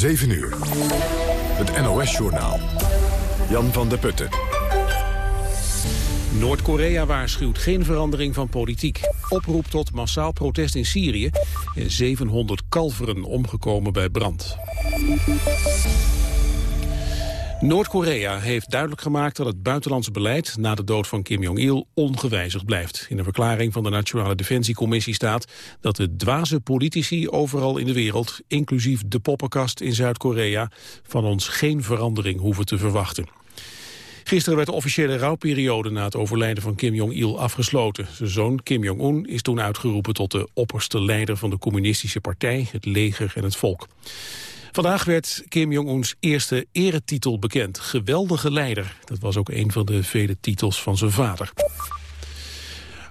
7 uur. Het NOS-journaal. Jan van der Putten. Noord-Korea waarschuwt geen verandering van politiek. Oproep tot massaal protest in Syrië. En 700 kalveren omgekomen bij brand. Noord-Korea heeft duidelijk gemaakt dat het buitenlandse beleid na de dood van Kim Jong-il ongewijzigd blijft. In een verklaring van de Nationale Defensiecommissie staat dat de dwaze politici overal in de wereld, inclusief de poppenkast in Zuid-Korea, van ons geen verandering hoeven te verwachten. Gisteren werd de officiële rouwperiode na het overlijden van Kim Jong-il afgesloten. Zijn zoon Kim Jong-un is toen uitgeroepen tot de opperste leider van de communistische partij, het leger en het volk. Vandaag werd Kim Jong-uns eerste eretitel bekend. Geweldige leider. Dat was ook een van de vele titels van zijn vader.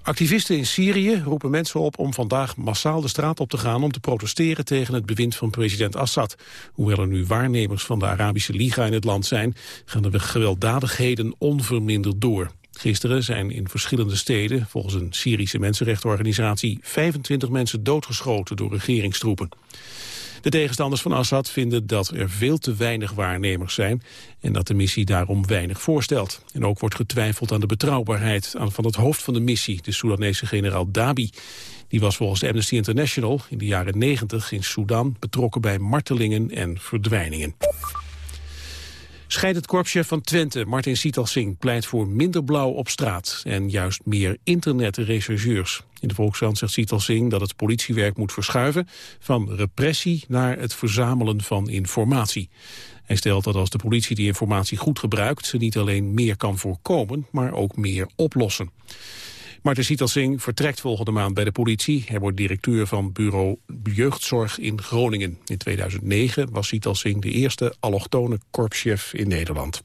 Activisten in Syrië roepen mensen op om vandaag massaal de straat op te gaan om te protesteren tegen het bewind van president Assad. Hoewel er nu waarnemers van de Arabische Liga in het land zijn, gaan de gewelddadigheden onverminderd door. Gisteren zijn in verschillende steden, volgens een Syrische mensenrechtenorganisatie, 25 mensen doodgeschoten door regeringstroepen. De tegenstanders van Assad vinden dat er veel te weinig waarnemers zijn en dat de missie daarom weinig voorstelt. En ook wordt getwijfeld aan de betrouwbaarheid van het hoofd van de missie, de Soedanese generaal Dabi. Die was volgens Amnesty International in de jaren 90 in Sudan betrokken bij martelingen en verdwijningen. Scheidend korpschef van Twente, Martin Sietalsing, pleit voor minder blauw op straat en juist meer internetrechercheurs. In de Volkskrant zegt Sietalsing dat het politiewerk moet verschuiven van repressie naar het verzamelen van informatie. Hij stelt dat als de politie die informatie goed gebruikt, ze niet alleen meer kan voorkomen, maar ook meer oplossen. Marten Sietelsing vertrekt volgende maand bij de politie. Hij wordt directeur van bureau Jeugdzorg in Groningen. In 2009 was Sietelsing de eerste allochtone korpschef in Nederland.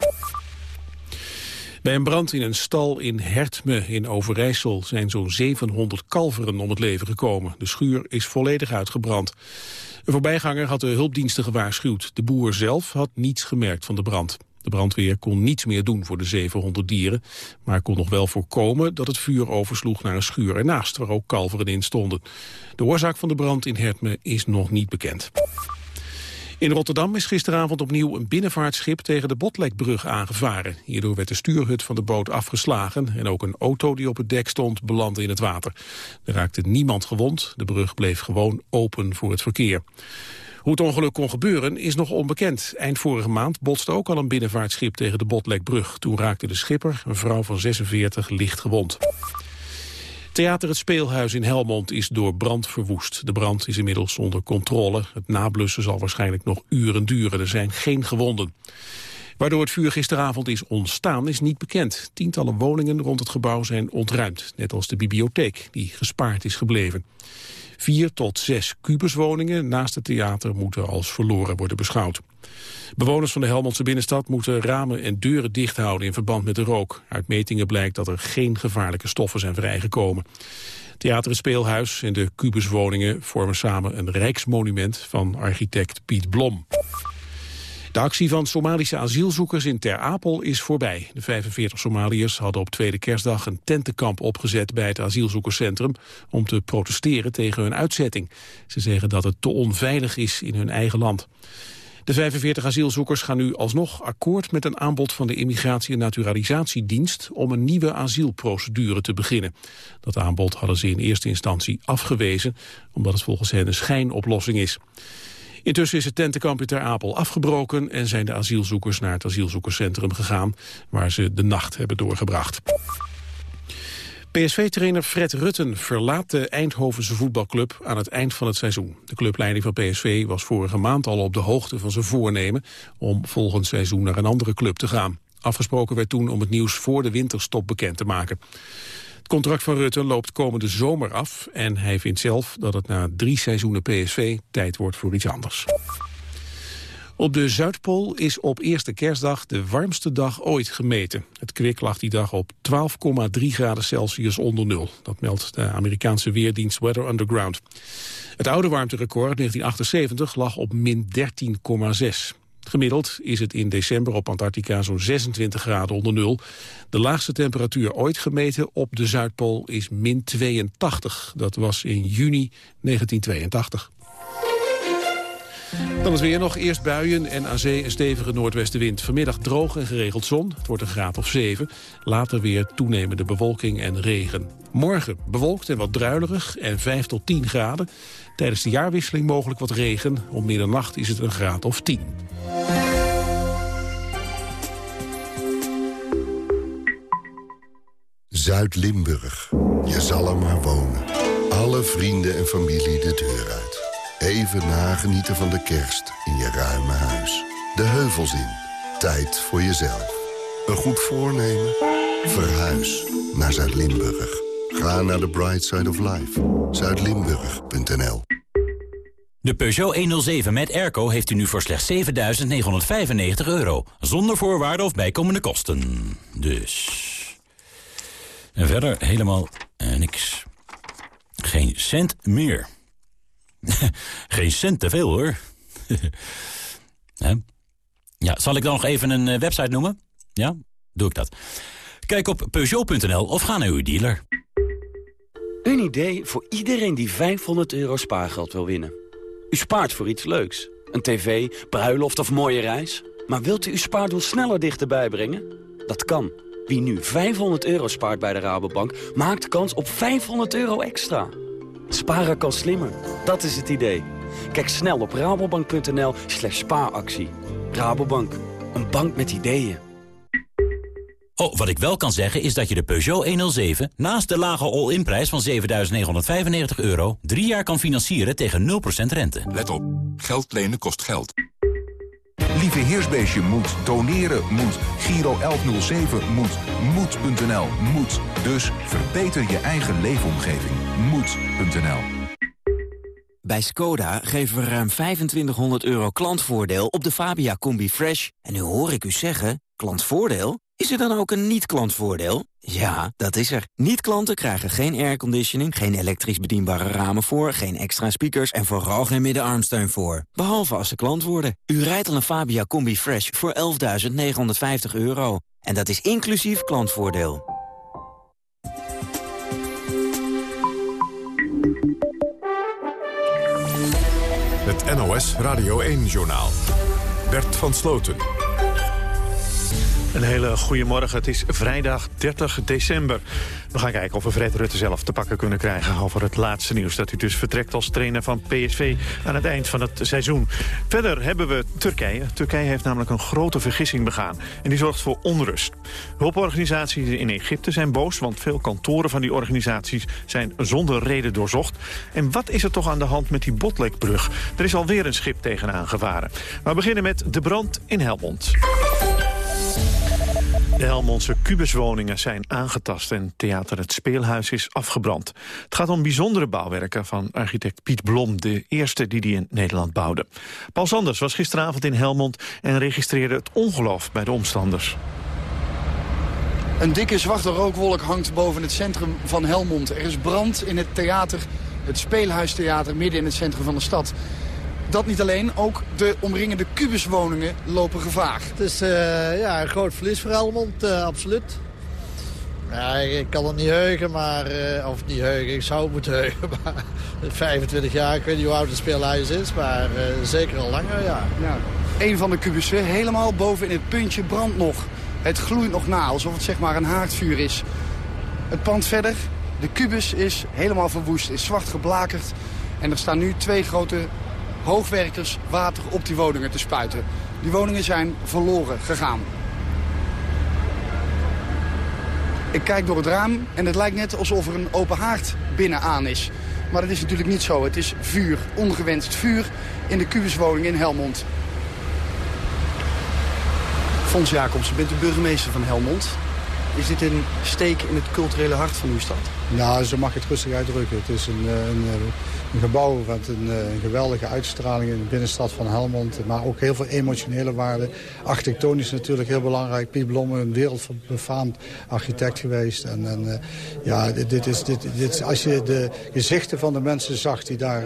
Bij een brand in een stal in Hertme in Overijssel zijn zo'n 700 kalveren om het leven gekomen. De schuur is volledig uitgebrand. Een voorbijganger had de hulpdiensten gewaarschuwd. De boer zelf had niets gemerkt van de brand. De brandweer kon niets meer doen voor de 700 dieren, maar kon nog wel voorkomen dat het vuur oversloeg naar een schuur ernaast, waar ook kalveren in stonden. De oorzaak van de brand in Hertme is nog niet bekend. In Rotterdam is gisteravond opnieuw een binnenvaartschip tegen de Botlekbrug aangevaren. Hierdoor werd de stuurhut van de boot afgeslagen en ook een auto die op het dek stond belandde in het water. Er raakte niemand gewond, de brug bleef gewoon open voor het verkeer. Hoe het ongeluk kon gebeuren is nog onbekend. Eind vorige maand botste ook al een binnenvaartschip tegen de Botlekbrug. Toen raakte de schipper, een vrouw van 46, licht gewond. Theater Het Speelhuis in Helmond is door brand verwoest. De brand is inmiddels onder controle. Het nablussen zal waarschijnlijk nog uren duren. Er zijn geen gewonden. Waardoor het vuur gisteravond is ontstaan is niet bekend. Tientallen woningen rond het gebouw zijn ontruimd. Net als de bibliotheek, die gespaard is gebleven. Vier tot zes kubuswoningen naast het theater moeten als verloren worden beschouwd. Bewoners van de Helmondse binnenstad moeten ramen en deuren dicht houden in verband met de rook. Uit metingen blijkt dat er geen gevaarlijke stoffen zijn vrijgekomen. Theater en Speelhuis en de kubuswoningen vormen samen een rijksmonument van architect Piet Blom. De actie van Somalische asielzoekers in Ter Apel is voorbij. De 45 Somaliërs hadden op tweede kerstdag een tentenkamp opgezet bij het asielzoekerscentrum om te protesteren tegen hun uitzetting. Ze zeggen dat het te onveilig is in hun eigen land. De 45 asielzoekers gaan nu alsnog akkoord met een aanbod van de Immigratie- en Naturalisatiedienst om een nieuwe asielprocedure te beginnen. Dat aanbod hadden ze in eerste instantie afgewezen, omdat het volgens hen een schijnoplossing is. Intussen is het tentenkamp Ter Apel afgebroken en zijn de asielzoekers naar het asielzoekerscentrum gegaan, waar ze de nacht hebben doorgebracht. PSV-trainer Fred Rutten verlaat de Eindhovense voetbalclub aan het eind van het seizoen. De clubleiding van PSV was vorige maand al op de hoogte van zijn voornemen om volgend seizoen naar een andere club te gaan. Afgesproken werd toen om het nieuws voor de winterstop bekend te maken. Het contract van Rutte loopt komende zomer af en hij vindt zelf dat het na drie seizoenen PSV tijd wordt voor iets anders. Op de Zuidpool is op eerste kerstdag de warmste dag ooit gemeten. Het kwik lag die dag op 12,3 graden Celsius onder nul. Dat meldt de Amerikaanse weerdienst Weather Underground. Het oude warmterecord 1978 lag op min 13,6. Gemiddeld is het in december op Antarctica zo'n 26 graden onder nul. De laagste temperatuur ooit gemeten op de Zuidpool is min 82. Dat was in juni 1982. Dan is weer nog eerst buien en aan zee een stevige noordwestenwind. Vanmiddag droog en geregeld zon. Het wordt een graad of 7. Later weer toenemende bewolking en regen. Morgen bewolkt en wat druilerig en 5 tot 10 graden. Tijdens de jaarwisseling mogelijk wat regen. Om middernacht is het een graad of 10. Zuid-Limburg. Je zal er maar wonen. Alle vrienden en familie de deur uit. Even nagenieten van de kerst in je ruime huis. De heuvels in. Tijd voor jezelf. Een goed voornemen? Verhuis naar Zuid-Limburg. Ga naar de Bright Side of Life. Zuidlimburg.nl De Peugeot 107 met airco heeft u nu voor slechts 7.995 euro. Zonder voorwaarden of bijkomende kosten. Dus... En verder helemaal eh, niks. Geen cent meer. Geen cent te veel, hoor. ja, zal ik dan nog even een eh, website noemen? Ja, doe ik dat. Kijk op Peugeot.nl of ga naar uw dealer. Een idee voor iedereen die 500 euro spaargeld wil winnen. U spaart voor iets leuks. Een tv, bruiloft of mooie reis. Maar wilt u uw spaardoel sneller dichterbij brengen? Dat kan. Wie nu 500 euro spaart bij de Rabobank, maakt kans op 500 euro extra. Sparen kan slimmer. Dat is het idee. Kijk snel op rabobank.nl slash spaaractie. Rabobank, een bank met ideeën. Oh, wat ik wel kan zeggen is dat je de Peugeot 107... naast de lage all-in-prijs van 7.995 euro... drie jaar kan financieren tegen 0% rente. Let op, geld lenen kost geld. Lieve Heersbeestje moet, doneren moet, Giro 1107 moet, moed.nl moet. Dus verbeter je eigen leefomgeving. Moed.nl Bij Skoda geven we ruim 2500 euro klantvoordeel op de Fabia Combi Fresh. En nu hoor ik u zeggen, klantvoordeel? Is er dan ook een niet-klantvoordeel? Ja, dat is er. Niet-klanten krijgen geen airconditioning, geen elektrisch bedienbare ramen voor, geen extra speakers en vooral geen middenarmsteun voor. Behalve als ze klant worden. U rijdt al een Fabia Combi Fresh voor 11.950 euro. En dat is inclusief klantvoordeel. Het NOS Radio 1-journaal. Bert van Sloten. Een hele goede morgen. Het is vrijdag 30 december. We gaan kijken of we Fred Rutte zelf te pakken kunnen krijgen... over het laatste nieuws dat u dus vertrekt als trainer van PSV... aan het eind van het seizoen. Verder hebben we Turkije. Turkije heeft namelijk een grote vergissing begaan. En die zorgt voor onrust. Hulporganisaties in Egypte zijn boos... want veel kantoren van die organisaties zijn zonder reden doorzocht. En wat is er toch aan de hand met die Botlekbrug? Er is alweer een schip tegenaan gevaren. We beginnen met de brand in Helmond. De Helmondse kubuswoningen zijn aangetast en theater Het Speelhuis is afgebrand. Het gaat om bijzondere bouwwerken van architect Piet Blom, de eerste die die in Nederland bouwde. Paul Sanders was gisteravond in Helmond en registreerde het ongeloof bij de omstanders. Een dikke zwarte rookwolk hangt boven het centrum van Helmond. Er is brand in het theater, het Speelhuistheater, midden in het centrum van de stad. Dat niet alleen, ook de omringende kubuswoningen lopen gevaar. Het is uh, ja, een groot verlies voor Helmond, uh, absoluut. Ja, ik kan het niet heugen, maar, uh, of niet heugen, ik zou het moeten heugen. Maar 25 jaar, ik weet niet hoe oud het speelhuis is, maar zeker al langer, ja. ja. Een van de kubussen, helemaal boven in het puntje, brandt nog. Het gloeit nog na, alsof het zeg maar een haardvuur is. Het pand verder, de kubus is helemaal verwoest, is zwart geblakerd. En er staan nu twee grote hoogwerkers water op die woningen te spuiten. Die woningen zijn verloren gegaan. Ik kijk door het raam en het lijkt net alsof er een open haard binnenaan is. Maar dat is natuurlijk niet zo. Het is vuur, ongewenst vuur in de kubuswoning in Helmond. Fons Jacobs, bent de burgemeester van Helmond. Is dit een steek in het culturele hart van uw stad? Nou, zo mag het rustig uitdrukken. Het is een, een, een gebouw met een, een, geweldige uitstraling in de binnenstad van Helmond. Maar ook heel veel emotionele waarde. Architectonisch natuurlijk heel belangrijk. Piet Blom, een wereldbefaamd architect geweest. En, en ja, dit, dit, is, dit, dit, als je de gezichten van de mensen zag die daar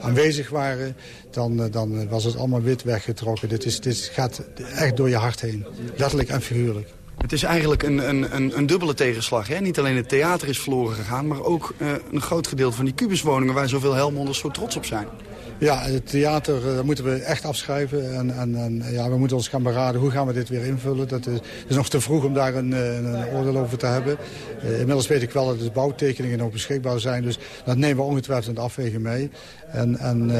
aanwezig waren... Dan, dan was het allemaal wit weggetrokken. Dit, is, dit gaat echt door je hart heen. Letterlijk en figuurlijk. Het is eigenlijk een, een, een, dubbele tegenslag. Hè? Niet alleen het theater is verloren gegaan... maar ook uh, een groot gedeelte van die kubuswoningen... waar zoveel Helmonders zo trots op zijn. Ja, het theater dat moeten we echt afschrijven. En, en, en, ja, we moeten ons gaan beraden hoe gaan we dit weer invullen. Dat is, is nog te vroeg om daar een, een oordeel over te hebben. Inmiddels weet ik wel dat de bouwtekeningen nog beschikbaar zijn. Dus dat nemen we ongetwijfeld in de afweging mee. En, en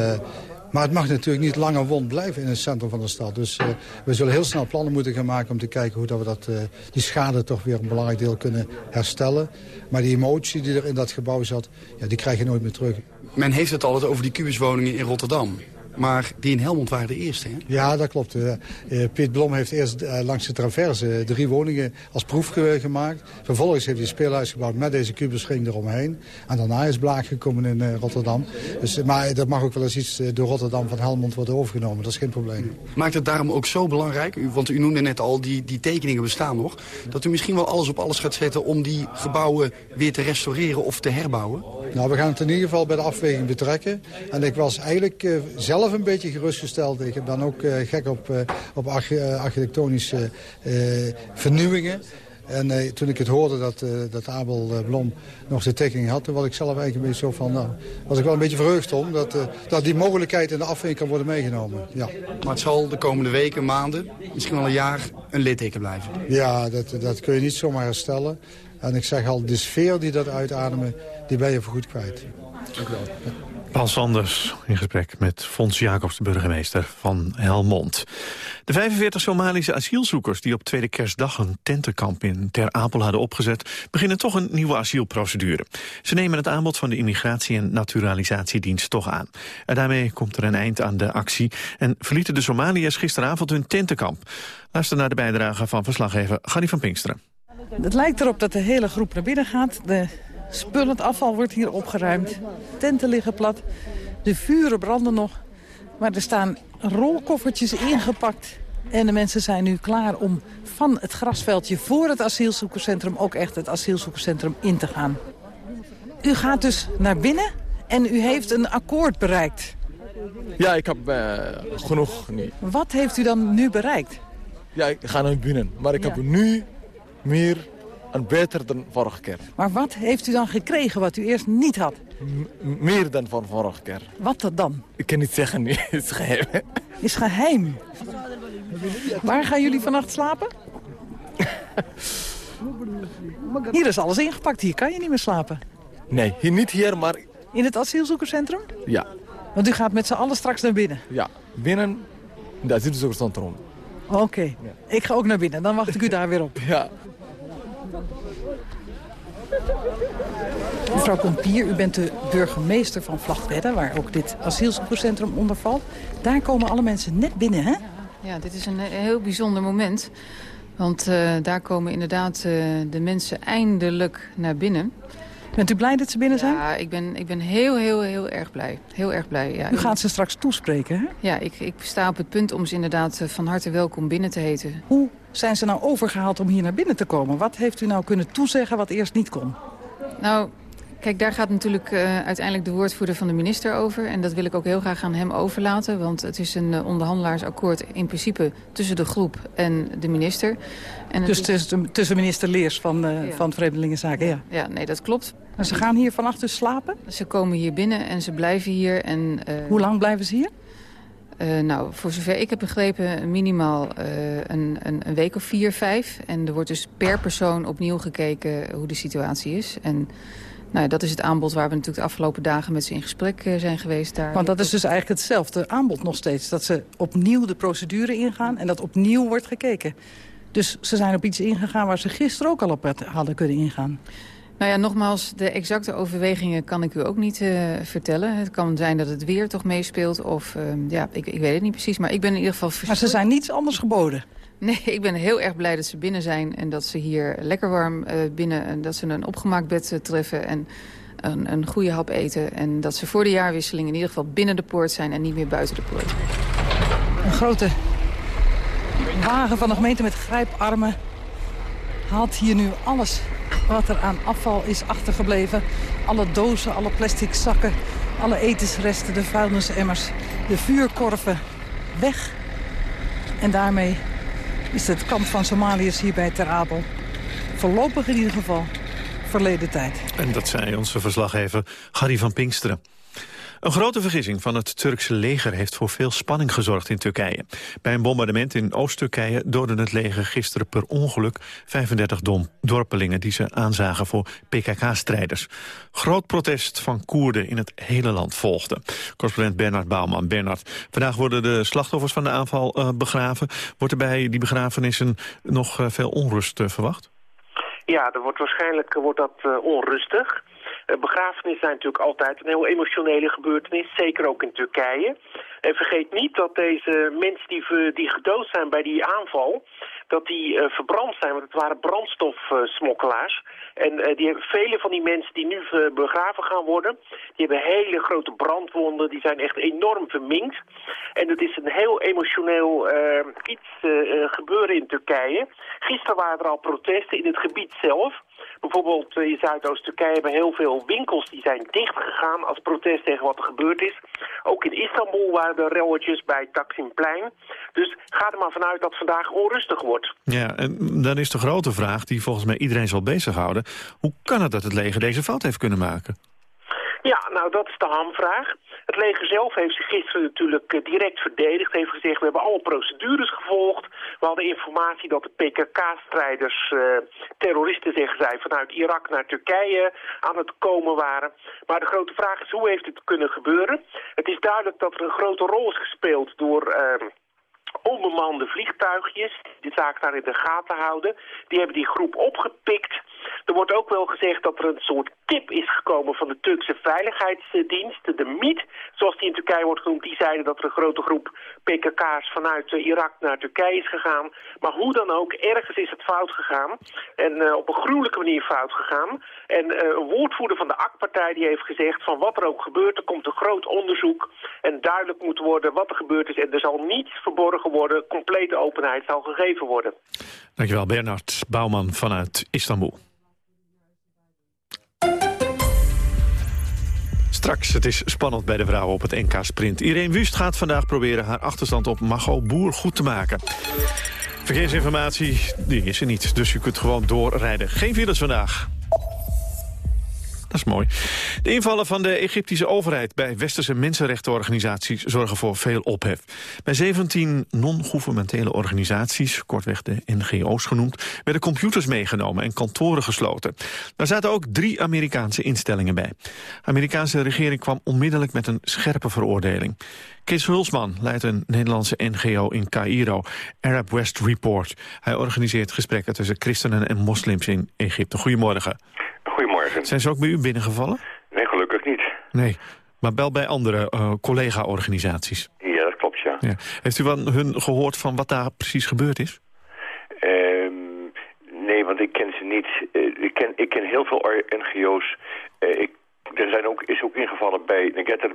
maar het mag natuurlijk niet langer wond blijven in het centrum van de stad. Dus uh, we zullen heel snel plannen moeten gaan maken om te kijken hoe dat we dat, uh, die schade toch weer een belangrijk deel kunnen herstellen. Maar die emotie die er in dat gebouw zat, ja, die krijg je nooit meer terug. Men heeft het altijd over die kubuswoningen in Rotterdam. Maar die in Helmond waren de eerste, hè? Ja, dat klopt. Uh, Piet Blom heeft eerst uh, langs de traverse drie woningen als proef gemaakt. Vervolgens heeft hij een speelhuis gebouwd met deze kubusring eromheen. En daarna is Blaak gekomen in uh, Rotterdam. Dus, maar dat mag ook wel eens iets door Rotterdam van Helmond worden overgenomen. Dat is geen probleem. Maakt het daarom ook zo belangrijk, want u noemde net al, die, die tekeningen bestaan nog... dat u misschien wel alles op alles gaat zetten om die gebouwen weer te restaureren of te herbouwen? Nou, we gaan het in ieder geval bij de afweging betrekken. En ik was eigenlijk zelf zelf een beetje gerustgesteld. Ik ben ook uh, gek op, uh, op architectonische uh, vernieuwingen. En toen ik het hoorde dat, dat Abel Blom nog de tekening had... toen was ik zelf eigenlijk een beetje zo van... Nou, was ik wel een beetje verheugd om dat, dat die mogelijkheid in de afweging kan worden meegenomen. Ja. Maar het zal de komende weken, maanden, misschien wel een jaar een litteken blijven. Ja, dat, dat kun je niet zomaar herstellen. En ik zeg al, de sfeer die dat uitademen, die ben je voorgoed kwijt. Dank u wel. Paul Sanders in gesprek met Fons Jacobs, de burgemeester van Helmond. De 45 Somalische asielzoekers die op tweede kerstdag een tentenkamp in Ter Apel hadden opgezet, beginnen toch een nieuwe asielprocedure. Ze nemen het aanbod van de Immigratie- en Naturalisatiedienst toch aan. En daarmee komt er een eind aan de actie en verlieten de Somaliërs gisteravond hun tentenkamp. Luister naar de bijdrage van verslaggever Gary van Pinksteren. Het lijkt erop dat de hele groep naar binnen gaat. De Spullend afval wordt hier opgeruimd. Tenten liggen plat. De vuren branden nog. Maar er staan rolkoffertjes ingepakt. En de mensen zijn nu klaar om van het grasveldje voor het asielzoekerscentrum... ook echt het asielzoekerscentrum in te gaan. U gaat dus naar binnen en u heeft een akkoord bereikt. Ja, ik heb uh, genoeg nu. Wat heeft u dan nu bereikt? Ja, ik ga naar binnen. Maar ik heb nu meer en beter dan vorige keer. Maar wat heeft u dan gekregen wat u eerst niet had? meer dan van vorige keer. Wat dan? Ik kan niet zeggen, nee. Het is geheim. Is geheim? Waar gaan jullie vannacht slapen? Hier is alles ingepakt, hier kan je niet meer slapen. Nee, hier niet hier, maar... In het asielzoekerscentrum? Ja. Want u gaat met z'n allen straks naar binnen? Ja, binnen in het asielzoekerscentrum. Oké, ja. ik ga ook naar binnen, dan wacht ik u daar weer op. Ja. Mevrouw Kompier, u bent de burgemeester van Vlagtwedde... waar ook dit asielzoekerscentrum onder valt. Daar komen alle mensen net binnen, hè? Ja, dit is een heel bijzonder moment. Want uh, daar komen inderdaad uh, de mensen eindelijk naar binnen. Bent u blij dat ze binnen zijn? Ja, ik ben, ik ben heel, heel, heel erg blij. Heel erg blij, ja. U gaat ze straks toespreken, hè? Ja, ik, ik sta op het punt om ze inderdaad eh, van harte welkom binnen te heten. Hoe zijn ze nou overgehaald om hier naar binnen te komen? Wat heeft u nou kunnen toezeggen wat eerst niet kon? Nou, Kijk, daar gaat natuurlijk uh, uiteindelijk de woordvoerder van de minister over. En dat wil ik ook heel graag aan hem overlaten. Want het is een uh, onderhandelaarsakkoord in principe tussen de groep en de minister. En dus tussen, tussen minister Leers van, uh, ja. van Vreemdelingenzaken, ja. Ja, nee, dat klopt. En ze gaan hier vannacht dus slapen? Ze komen hier binnen en ze blijven hier. En, Hoe lang blijven ze hier? Uh, nou, voor zover ik heb begrepen, minimaal uh, een, een, een, week of vier, vijf. En er wordt dus per persoon opnieuw gekeken hoe de situatie is. En nou, dat is het aanbod waar we natuurlijk de afgelopen dagen met ze in gesprek uh, zijn geweest. Daar Want dat is dus eigenlijk hetzelfde aanbod nog steeds. Dat ze opnieuw de procedure ingaan en dat opnieuw wordt gekeken. Dus ze zijn op iets ingegaan waar ze gisteren ook al op hadden kunnen ingaan. Nou ja, nogmaals, de exacte overwegingen kan ik u ook niet uh, vertellen. Het kan zijn dat het weer toch meespeelt of uh, ja, ik, ik weet het niet precies. Maar ik ben in ieder geval... Maar ze zijn niets anders geboden? Nee, ik ben heel erg blij dat ze binnen zijn en dat ze hier lekker warm uh, binnen... en dat ze een opgemaakt bed treffen en een, een goede hap eten. En dat ze voor de jaarwisseling in ieder geval binnen de poort zijn en niet meer buiten de poort. Een grote wagen van de gemeente met grijparmen haalt hier nu alles wat er aan afval is achtergebleven. Alle dozen, alle plastic zakken, alle etensresten, de vuilnisemmers, de vuurkorven weg. En daarmee is het kamp van Somaliërs hier bij Ter Apel voorlopig in ieder geval verleden tijd. En dat zei onze verslaggever Gary van Pinksteren. Een grote vergissing van het Turkse leger heeft voor veel spanning gezorgd in Turkije. Bij een bombardement in Oost-Turkije doodde het leger gisteren per ongeluk 35 dorpelingen die ze aanzagen voor PKK-strijders. Groot protest van Koerden in het hele land volgde. Correspondent Bernard Bouwman. Bernard, vandaag worden de slachtoffers van de aanval uh, begraven. Wordt er bij die begrafenissen nog uh, veel onrust uh, verwacht? Ja, er wordt waarschijnlijk wordt dat onrustig. Uh, begrafenissen zijn natuurlijk altijd een heel emotionele gebeurtenis, zeker ook in Turkije. En vergeet niet dat deze mensen die, die gedood zijn bij die aanval, dat die uh, verbrand zijn, want het waren brandstofsmokkelaars. en uh, die vele van die mensen die nu begraven gaan worden, die hebben hele grote brandwonden, die zijn echt enorm verminkt. En het is een heel emotioneel iets gebeuren in Turkije. Gisteren waren er al protesten in het gebied zelf. Bijvoorbeeld in Zuidoost-Turkije hebben heel veel winkels die zijn dichtgegaan als protest tegen wat er gebeurd is. Ook in Istanbul waren er relletjes bij Taksimplein. Dus ga er maar vanuit dat vandaag onrustig wordt. Ja, en dan is de grote vraag die volgens mij iedereen zal bezighouden. Hoe kan het dat het leger deze fout heeft kunnen maken? Ja, nou dat is de hamvraag. Het leger zelf heeft zich gisteren natuurlijk uh, direct verdedigd. Heeft gezegd, we hebben alle procedures gevolgd. We hadden informatie dat de PKK-strijders, uh, terroristen zeggen zij, vanuit Irak naar Turkije aan het komen waren. Maar de grote vraag is, hoe heeft het kunnen gebeuren? Het is duidelijk dat er een grote rol is gespeeld door... Uh, onbemande vliegtuigjes, die de zaak daar in de gaten houden. Die hebben die groep opgepikt. Er wordt ook wel gezegd dat er een soort tip is gekomen van de Turkse veiligheidsdienst, de MIT, zoals die in Turkije wordt genoemd. Die zeiden dat er een grote groep PKK's vanuit Irak naar Turkije is gegaan. Maar hoe dan ook, ergens is het fout gegaan. En uh, op een gruwelijke manier fout gegaan. En uh, een woordvoerder van de AK-partij die heeft gezegd van wat er ook gebeurt, er komt een groot onderzoek. En duidelijk moet worden wat er gebeurd is. En er zal niets verborgen worden, complete openheid zal gegeven worden. Dankjewel Bernard Bouwman vanuit Istanbul. Straks, het is spannend bij de vrouwen op het NK Sprint. Irene Wust gaat vandaag proberen haar achterstand op Mago Boer goed te maken. Verkeersinformatie, die is er niet, dus u kunt gewoon doorrijden. Geen files vandaag. Dat is mooi. De invallen van de Egyptische overheid bij westerse mensenrechtenorganisaties zorgen voor veel ophef. Bij 17 non-governementele organisaties, kortweg de NGO's genoemd, werden computers meegenomen en kantoren gesloten. Daar zaten ook drie Amerikaanse instellingen bij. De Amerikaanse regering kwam onmiddellijk met een scherpe veroordeling. Kees Hulsman leidt een Nederlandse NGO in Cairo, Arab West Report. Hij organiseert gesprekken tussen christenen en moslims in Egypte. Goedemorgen. Goedemorgen. Zijn ze ook bij u binnengevallen? Nee, gelukkig niet. Nee, maar wel bij andere uh, collega-organisaties? Ja, dat klopt, ja. ja. Heeft u van hun gehoord van wat daar precies gebeurd is? Um, nee, want ik ken ze niet. Uh, ik, ken, ik ken heel veel NGO's. Uh, ik, er zijn ook, is ook ingevallen bij Negetta de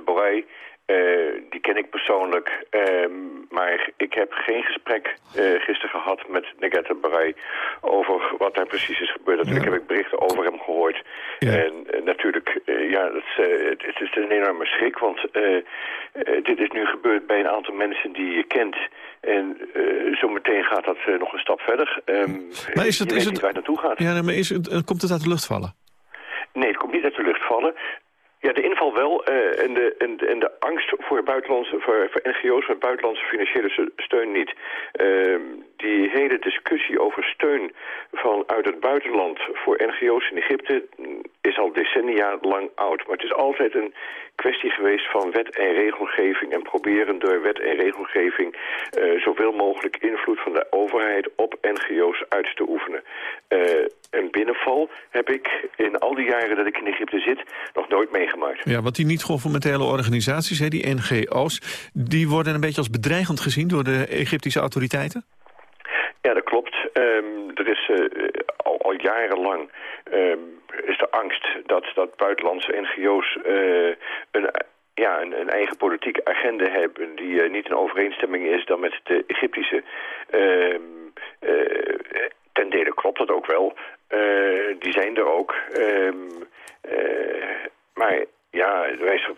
uh, die ken ik persoonlijk, uh, maar ik heb geen gesprek uh, gisteren gehad met Negette Barai over wat daar precies is gebeurd. Natuurlijk ja. heb ik berichten over hem gehoord. Ja. En eh, natuurlijk, ja, dat, het, het, is een enorme schrik, want dit is nu gebeurd bij een aantal mensen die je kent. En zometeen gaat dat nog een stap verder. Um, maar is het, is het, waar het naartoe gaat. Ja, maar is het, komt het uit de lucht vallen? Nee, het komt niet uit de lucht vallen. Ja, de inval wel. Uh, en, de, en, en de angst voor, buitenlandse, voor, voor NGO's met buitenlandse financiële steun niet. Uh, die hele discussie over steun vanuit het buitenland voor NGO's in Egypte is al decennia lang oud. Maar het is altijd een kwestie geweest van wet en regelgeving... en proberen door wet en regelgeving uh, zoveel mogelijk invloed van de overheid op NGO's uit te oefenen. Uh, een binnenval heb ik in al die jaren dat ik in Egypte zit nog nooit meegemaakt. Ja, want die niet-governementele organisaties, hè, die NGO's... die worden een beetje als bedreigend gezien door de Egyptische autoriteiten? Ja, dat klopt. Um, er is uh, al, al, jarenlang um, is de angst dat, dat buitenlandse NGO's uh, een ja, een, een, eigen politieke agenda hebben... die uh, niet in overeenstemming is dan met de Egyptische. Uh, uh, ten dele klopt dat ook wel. die zijn er ook. Maar ja,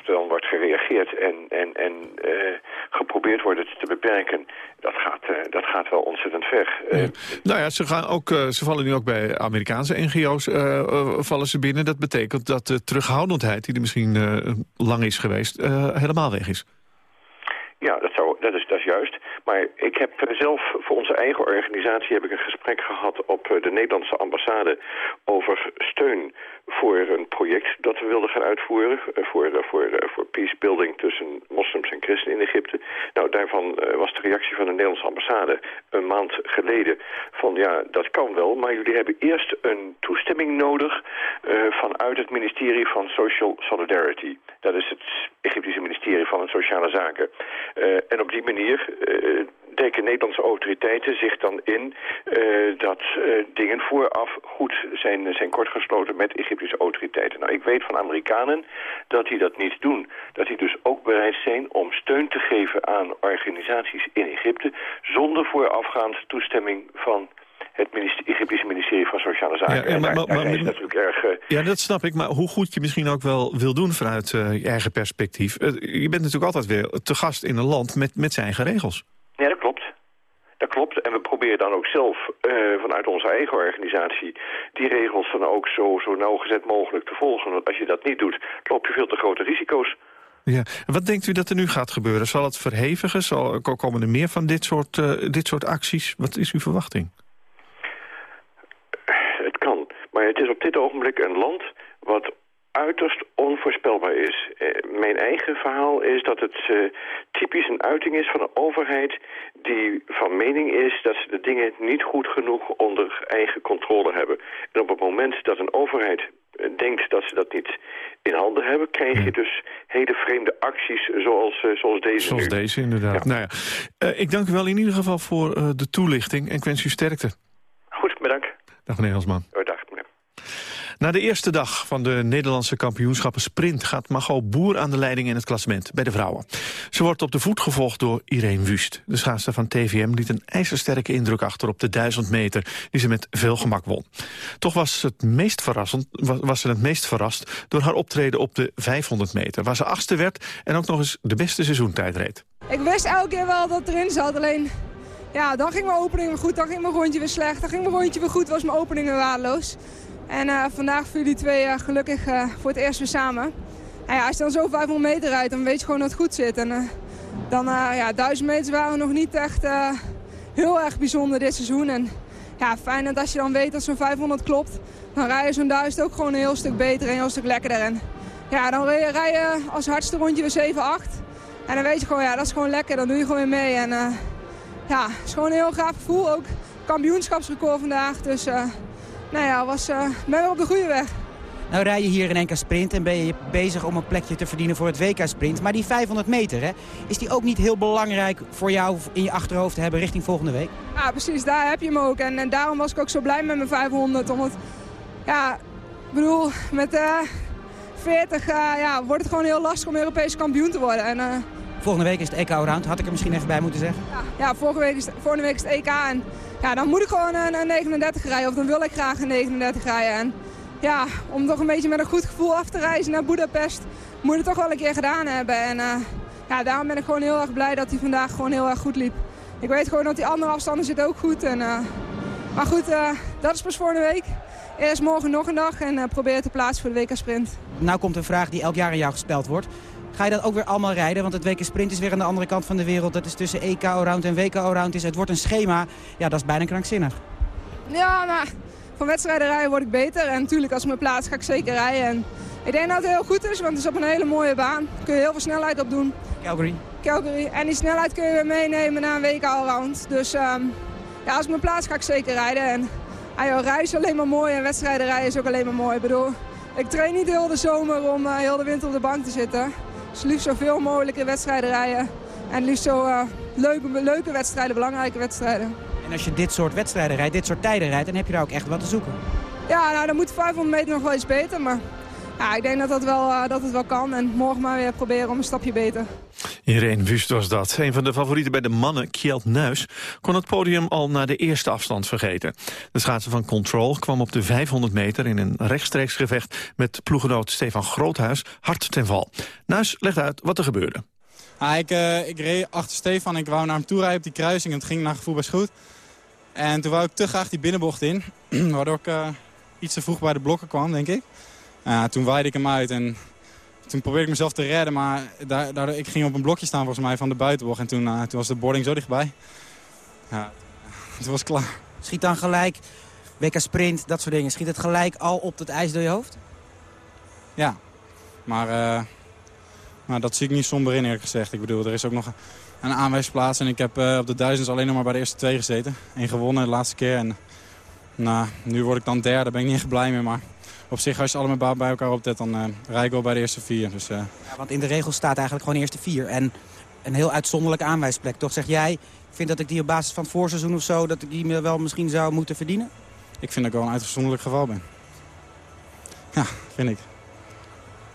dan wordt gereageerd en, en, en uh, geprobeerd wordt het te beperken. Dat gaat, uh, dat gaat wel ontzettend ver. Uh, Nou ja, ze, gaan ook, ze vallen nu ook bij Amerikaanse NGO's vallen ze binnen. Dat betekent dat de terughoudendheid die er misschien lang is geweest helemaal weg is. Ja, dat, zou, dat, is, dat is juist. Maar ik heb zelf voor onze eigen organisatie heb ik een gesprek gehad op de Nederlandse ambassade over steun voor een project dat we wilden gaan uitvoeren eh, voor, eh, voor, eh, voor peacebuilding tussen moslims en christenen in Egypte. Nou, daarvan was de reactie van de Nederlandse ambassade een maand geleden van ja, dat kan wel, maar jullie hebben eerst een toestemming nodig vanuit het ministerie van Social Solidarity. Dat is het Egyptische ministerie van Sociale Zaken. En op die manier dekken Nederlandse autoriteiten zich dan in dat dingen vooraf goed zijn, zijn kortgesloten met Egypte autoriteiten. Nou, ik weet van Amerikanen dat die dat niet doen. Dat die dus ook bereid zijn om steun te geven aan organisaties in Egypte... zonder voorafgaand toestemming van het Egyptische ministerie van Sociale Zaken. Ja, maar, maar, maar, is natuurlijk erg... Uh... Ja, dat snap ik. Maar hoe goed je misschien ook wel wil doen vanuit uh, je eigen perspectief. Uh, je bent natuurlijk altijd weer te gast in een land met, met zijn eigen regels. Ja, dat klopt. Dat klopt. En we proberen dan ook zelf vanuit onze eigen organisatie die regels dan ook zo, zo nauwgezet mogelijk te volgen. Want als je dat niet doet, loop je veel te grote risico's. Ja. Wat denkt u dat er nu gaat gebeuren? Zal het verhevigen? Zal, komen er meer van dit soort, dit soort acties? Wat is uw verwachting? Het kan. Maar het is op dit ogenblik een land wat uiterst onvoorspelbaar is. Eh, mijn eigen verhaal is dat het uh, typisch een uiting is van een overheid die van mening is dat ze de dingen niet goed genoeg onder eigen controle hebben. En op het moment dat een overheid eh, denkt dat ze dat niet in handen hebben... krijg je dus hele vreemde acties zoals, uh, zoals deze Zoals deze, inderdaad. Nou ja. ik dank u wel in ieder geval voor de toelichting en ik wens u sterkte. Goed, bedankt. Dag meneer Helsman. Na de eerste dag van de Nederlandse kampioenschappen sprint... gaat Mago Boer aan de leiding in het klassement bij de vrouwen. Ze wordt op de voet gevolgd door Irene Wust. De schaatster van TVM liet een ijzersterke indruk achter op de 1000 meter... die ze met veel gemak won. Toch was, het meest verrassend, was ze het meest verrast door haar optreden op de 500 meter... waar ze achtste werd en ook nog eens de beste seizoentijd reed. Ik wist elke keer wel dat erin zat, alleen... Ja, dan ging mijn opening weer goed, dan ging mijn rondje weer slecht. Dan ging mijn rondje weer goed, was mijn opening weer waardeloos. En uh, vandaag vielen die twee uh, gelukkig uh, voor het eerst weer samen. En ja, als je dan zo 500 meter rijdt, dan weet je gewoon dat het goed zit. En dan, ja, 1000 meters waren nog niet echt heel erg bijzonder dit seizoen. En ja, fijn dat als je dan weet dat zo'n 500 klopt, dan rij je zo'n 1000 ook gewoon een heel stuk beter en heel stuk lekkerder. En ja, dan rij je, rij je als hardste rondje weer 7-8. En dan weet je gewoon, ja, dat is gewoon lekker, dan doe je gewoon weer mee. En ja, het is gewoon een heel gaaf gevoel. Ook kampioenschapsrecord vandaag, dus nou ja, was, uh, ben weer op de goede weg. Nou rij je hier in NK Sprint en ben je bezig om een plekje te verdienen voor het WK Sprint. Maar die 500 meter, hè, is die ook niet heel belangrijk voor jou in je achterhoofd te hebben richting volgende week? Ja, precies. Daar heb je hem ook. En, en daarom was ik ook zo blij met mijn 500. Omdat, ja, ik bedoel, met uh, 40 uh, ja, wordt het gewoon heel lastig om Europees kampioen te worden. En, uh, volgende week is het EK Round. Had ik er misschien even bij moeten zeggen? Ja, week is, volgende week is het EK. En ja, dan moet ik gewoon een, 39 rijden. Of dan wil ik graag een 39 rijden. En ja, om toch een beetje met een goed gevoel af te reizen naar Budapest... moet het toch wel een keer gedaan hebben. En uh, ja, daarom ben ik gewoon heel erg blij dat hij vandaag gewoon heel erg goed liep. Ik weet gewoon dat die andere afstanden zitten ook goed. En, uh, maar goed, uh, dat is pas voor een week. Eerst morgen nog een dag en probeer te plaatsen voor de WK Sprint. Nou komt een vraag die elk jaar aan jou gesteld wordt. Ga je dat ook weer allemaal rijden? Want het WK Sprint is weer aan de andere kant van de wereld. Dat is tussen EK Round en WK Round. Het wordt een schema. Ja, dat is bijna krankzinnig. Ja, maar van wedstrijden rijden word ik beter. En natuurlijk, als ik me plaats, ga ik zeker rijden. En ik denk dat het heel goed is, want het is op een hele mooie baan. Daar kun je heel veel snelheid op doen. Calgary. Calgary. En die snelheid kun je weer meenemen naar een WK Allround. Dus um, ja, als ik me plaats, ga ik zeker rijden. En ah, joh, rijden is alleen maar mooi en wedstrijden rijden is ook alleen maar mooi. Ik bedoel, ik train niet heel de zomer om uh, heel de winter op de bank te zitten. Dus liefst zoveel mogelijke wedstrijden rijden. En liefst zo uh, leuke, leuke wedstrijden, belangrijke wedstrijden. En als je dit soort wedstrijden rijdt, dit soort tijden rijdt, dan heb je daar ook echt wat te zoeken. Ja, nou dan moet 500 meter nog wel iets beter. Maar ja, ik denk dat, dat, wel, eh, dat het wel kan. En morgen maar weer proberen om een stapje beter. Irene Wust was dat. Een van de favorieten bij de mannen, Kjeld Nuis... kon het podium al na de eerste afstand vergeten. De schaatser van Control kwam op de 500 meter... in een rechtstreeks gevecht met ploegenoot Stefan Groothuis hard ten val. Nuis legt uit wat er gebeurde. Ah, ik, uh, ik reed achter Stefan. Ik wou naar hem toe rijden op die kruising. En het ging naar gevoel best goed. En toen wou ik te graag die binnenbocht in. waardoor ik uh, iets te vroeg bij de blokken kwam, denk ik. Uh, toen waaide ik hem uit en toen probeerde ik mezelf te redden. Maar daardoor, ik ging op een blokje staan volgens mij van de buitenbocht. En toen, uh, toen was de boarding zo dichtbij. Ja, toen was klaar. Schiet dan gelijk, WK Sprint, dat soort dingen. Schiet het gelijk al op het ijs door je hoofd? Ja, maar, uh, maar dat zie ik niet somber in eerlijk gezegd. Ik bedoel, er is ook nog een aanwijsplaats. En ik heb uh, op de duizends alleen nog maar bij de eerste twee gezeten. Eén gewonnen de laatste keer. En nou, nu word ik dan derde, daar ben ik niet echt blij mee. Maar op zich, als je allemaal bij elkaar optet, dan uh, rij ik wel bij de eerste vier. Dus, uh... ja, want in de regels staat eigenlijk gewoon eerste vier. En een heel uitzonderlijke aanwijsplek. Toch zeg jij, vind dat ik die op basis van het voorseizoen of zo... dat ik die wel misschien zou moeten verdienen? Ik vind dat ik wel een uitzonderlijk geval ben. Ja, vind ik.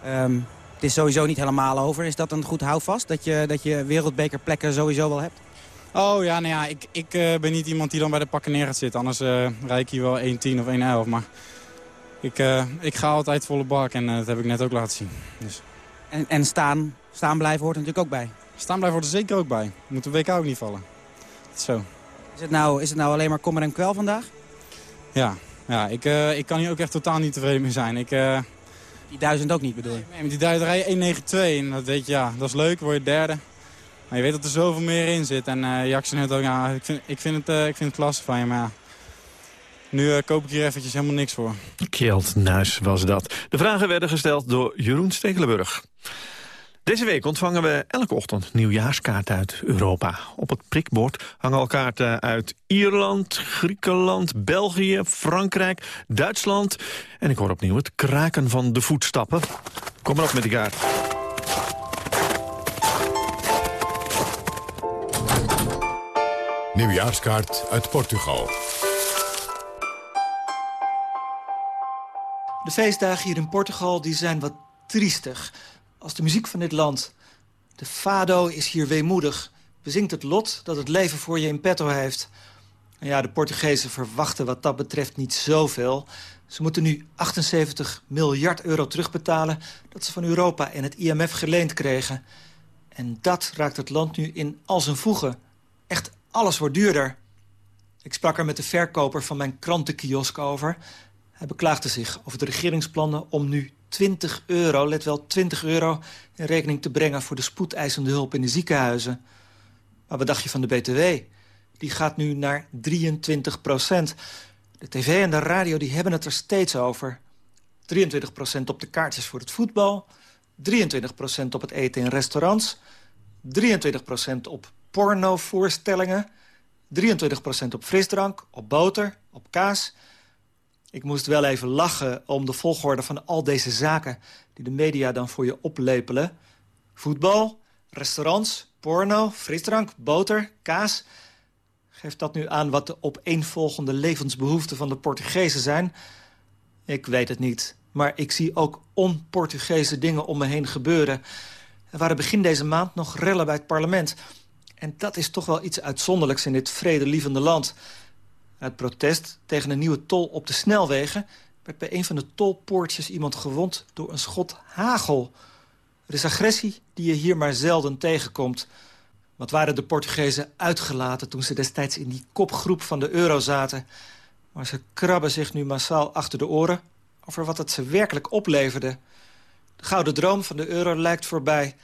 Um, het is sowieso niet helemaal over. Is dat een goed houvast? Dat je, dat je wereldbekerplekken sowieso wel hebt? Oh ja, nou ja, ik, ik uh, ben niet iemand die dan bij de pakken neer gaat zitten. Anders uh, rijd ik hier wel 1-10 of 1-11. Maar ik, uh, ik ga altijd volle bak en dat heb ik net ook laten zien. Dus. En, en staan, staan blijven hoort er natuurlijk ook bij? Staan blijven hoort er zeker ook bij. Moet de WK ook niet vallen. Dat is zo. Is het nou, is het nou alleen maar kommer en kwel vandaag? Ja, ja ik, ik kan hier ook echt totaal niet tevreden mee zijn. Ik, die duizend ook niet bedoel je? Nee, met die duizend rij je 1.92 en dat weet je, ja, dat is leuk, word je derde. Maar je weet dat er zoveel meer in zit. En Jackson het ook, ja, ik vind, ik vind, het, ik vind het klasse van je, maar ja. Nu uh, koop ik hier eventjes helemaal niks voor. Kjeld Nuis was dat. De vragen werden gesteld door Jeroen Stekelenburg. Deze week ontvangen we elke ochtend nieuwjaarskaarten uit Europa. Op het prikbord hangen al kaarten uit Ierland, Griekenland, België, Frankrijk, Duitsland. En ik hoor opnieuw het kraken van de voetstappen. Kom maar op met die kaart. Nieuwjaarskaart uit Portugal. De feestdagen hier in Portugal die zijn wat triestig. Als de muziek van dit land. De fado is hier weemoedig. Bezingt het lot dat het leven voor je in petto heeft. En ja, de Portugezen verwachten wat dat betreft niet zoveel. Ze moeten nu 78 miljard euro terugbetalen... dat ze van Europa en het IMF geleend kregen. En dat raakt het land nu in al zijn voegen. Echt alles wordt duurder. Ik sprak er met de verkoper van mijn krantenkiosk over. Hij beklaagde zich over de regeringsplannen om nu 20 euro, let wel 20 euro... in rekening te brengen voor de spoedeisende hulp in de ziekenhuizen. Maar wat dacht je van de BTW? Die gaat nu naar 23 procent. De tv en de radio die hebben het er steeds over. 23 procent op de kaartjes voor het voetbal... 23 procent op het eten in restaurants... 23 procent op pornovoorstellingen... 23 procent op frisdrank, op boter, op kaas... Ik moest wel even lachen om de volgorde van al deze zaken... die de media dan voor je oplepelen. Voetbal, restaurants, porno, frisdrank, boter, kaas. Geeft dat nu aan wat de opeenvolgende levensbehoeften van de Portugezen zijn? Ik weet het niet, maar ik zie ook on-Portugese dingen om me heen gebeuren. Er waren begin deze maand nog rellen bij het parlement. En dat is toch wel iets uitzonderlijks in dit vredelievende land... Uit protest tegen een nieuwe tol op de snelwegen... werd bij een van de tolpoortjes iemand gewond door een schot hagel. Er is agressie die je hier maar zelden tegenkomt. Wat waren de Portugezen uitgelaten toen ze destijds in die kopgroep van de euro zaten. Maar ze krabben zich nu massaal achter de oren over wat het ze werkelijk opleverde. De gouden droom van de euro lijkt voorbij.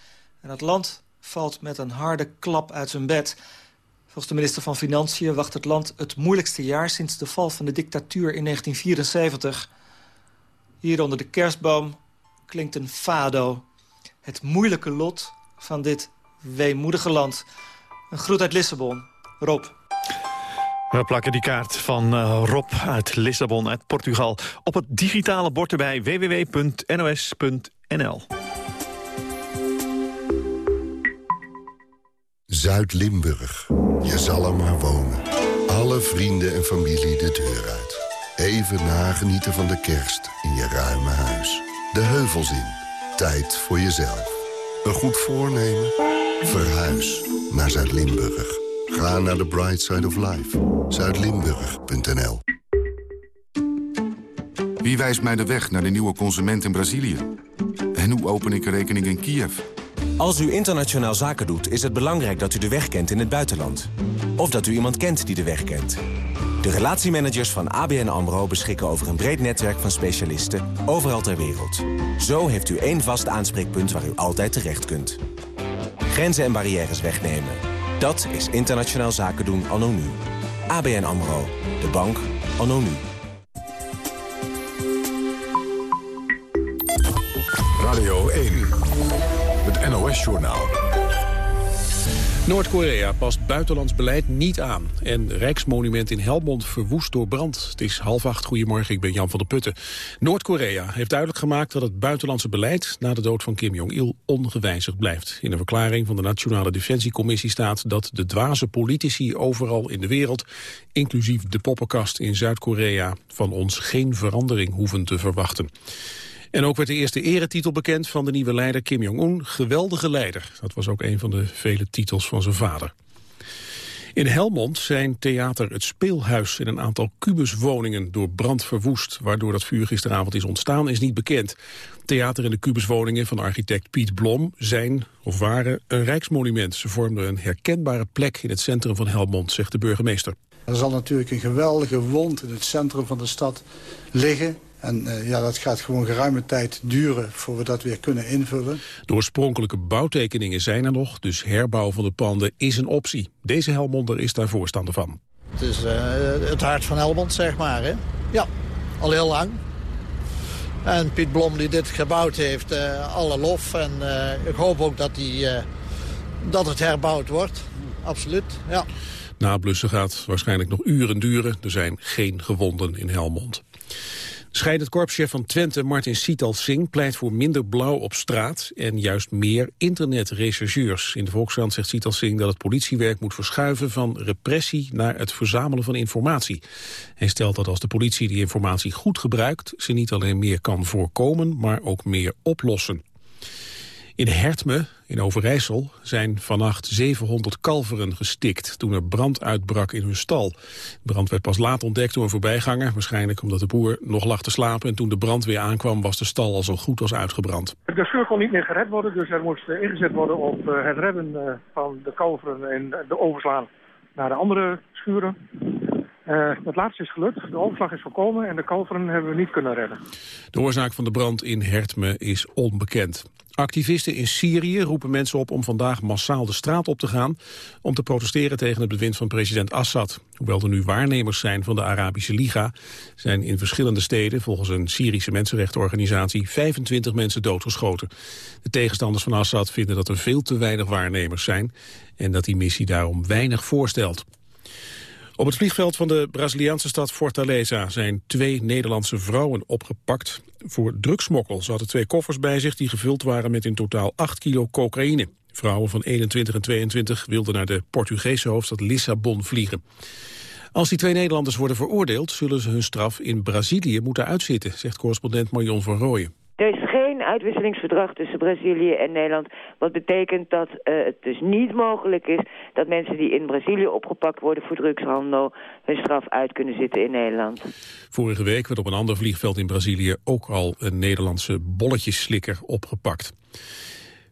En het land valt met een harde klap uit zijn bed... Volgens de minister van Financiën wacht het land het moeilijkste jaar... sinds de val van de dictatuur in 1974. Hier onder de kerstboom klinkt een fado. Het moeilijke lot van dit weemoedige land. Een groet uit Lissabon. Rob. We plakken die kaart van uh, Rob uit Lissabon, uit Portugal... op het digitale bord erbij www.nos.nl. Zuid-Limburg. Je zal er maar wonen. Alle vrienden en familie de deur uit. Even nagenieten van de kerst in je ruime huis. De heuvels in. Tijd voor jezelf. Een goed voornemen? Verhuis naar Zuid-Limburg. Ga naar de Bright Side of Life. Zuidlimburg.nl Wie wijst mij de weg naar de nieuwe consument in Brazilië? En hoe open ik een rekening in Kiev? Als u internationaal zaken doet, is het belangrijk dat u de weg kent in het buitenland. Of dat u iemand kent die de weg kent. De relatiemanagers van ABN AMRO beschikken over een breed netwerk van specialisten overal ter wereld. Zo heeft u één vast aanspreekpunt waar u altijd terecht kunt. Grenzen en barrières wegnemen. Dat is internationaal zaken doen anno nu. ABN AMRO. De bank anno nu. NOS-journaal. Noord-Korea past buitenlands beleid niet aan. En Rijksmonument in Helmond verwoest door brand. Het is half acht. Goedemorgen, ik ben Jan van der Putten. Noord-Korea heeft duidelijk gemaakt dat het buitenlandse beleid... na de dood van Kim Jong-il ongewijzigd blijft. In een verklaring van de Nationale Defensiecommissie staat... dat de dwaze politici overal in de wereld... inclusief de poppenkast in Zuid-Korea... van ons geen verandering hoeven te verwachten. En ook werd de eerste eretitel bekend van de nieuwe leider Kim Jong-un, geweldige leider. Dat was ook een van de vele titels van zijn vader. In Helmond zijn theater Het Speelhuis en een aantal kubuswoningen door brand verwoest. Waardoor dat vuur gisteravond is ontstaan is niet bekend. Theater en de kubuswoningen van architect Piet Blom zijn of waren een rijksmonument. Ze vormden een herkenbare plek in het centrum van Helmond, zegt de burgemeester. Er zal natuurlijk een geweldige wond in het centrum van de stad liggen. En uh, ja, dat gaat gewoon geruime tijd duren voor we dat weer kunnen invullen. De oorspronkelijke bouwtekeningen zijn er nog, dus herbouw van de panden is een optie. Deze Helmonder is daar voorstander van. Het is uh, het hart van Helmond, zeg maar. Hè? Ja, al heel lang. En Piet Blom die dit gebouwd heeft, uh, alle lof. En ik hoop ook dat, die, dat het herbouwd wordt. Absoluut, ja. Nablussen gaat waarschijnlijk nog uren duren. Er zijn geen gewonden in Helmond. Scheidend korpschef van Twente, Martin Sietal Singh, pleit voor minder blauw op straat en juist meer internetrechercheurs. In de Volkskrant zegt Sietal Singh dat het politiewerk moet verschuiven van repressie naar het verzamelen van informatie. Hij stelt dat als de politie die informatie goed gebruikt, ze niet alleen meer kan voorkomen, maar ook meer oplossen. In Hertme, in Overijssel, zijn vannacht 700 kalveren gestikt... toen er brand uitbrak in hun stal. De brand werd pas laat ontdekt door een voorbijganger... waarschijnlijk omdat de boer nog lag te slapen... en toen de brand weer aankwam was de stal al zo goed als uitgebrand. De schuur kon niet meer gered worden, dus er moest ingezet worden op eh, het redden eh, van de kalveren... en de overslaan naar de andere schuren. Uh, het laatste is gelukt, de overslag is voorkomen en de kalveren hebben we niet kunnen redden. De oorzaak van de brand in Hertme is onbekend. Activisten in Syrië roepen mensen op om vandaag massaal de straat op te gaan... om te protesteren tegen het bewind van president Assad. Hoewel er nu waarnemers zijn van de Arabische Liga... zijn in verschillende steden, volgens een Syrische mensenrechtenorganisatie... 25 mensen doodgeschoten. De tegenstanders van Assad vinden dat er veel te weinig waarnemers zijn... en dat die missie daarom weinig voorstelt. Op het vliegveld van de Braziliaanse stad Fortaleza zijn twee Nederlandse vrouwen opgepakt voor drugsmokkel. Ze hadden twee koffers bij zich die gevuld waren met in totaal 8 kilo cocaïne. Vrouwen van 21 en 22 wilden naar de Portugese hoofdstad Lissabon vliegen. Als die twee Nederlanders worden veroordeeld, zullen ze hun straf in Brazilië moeten uitzitten, zegt correspondent Marion van Rooyen. Uitwisselingsverdrag tussen Brazilië en Nederland. Wat betekent dat uh, het dus niet mogelijk is dat mensen die in Brazilië opgepakt worden voor drugshandel hun straf uit kunnen zitten in Nederland. Vorige week werd op een ander vliegveld in Brazilië ook al een Nederlandse bolletjeslikker opgepakt.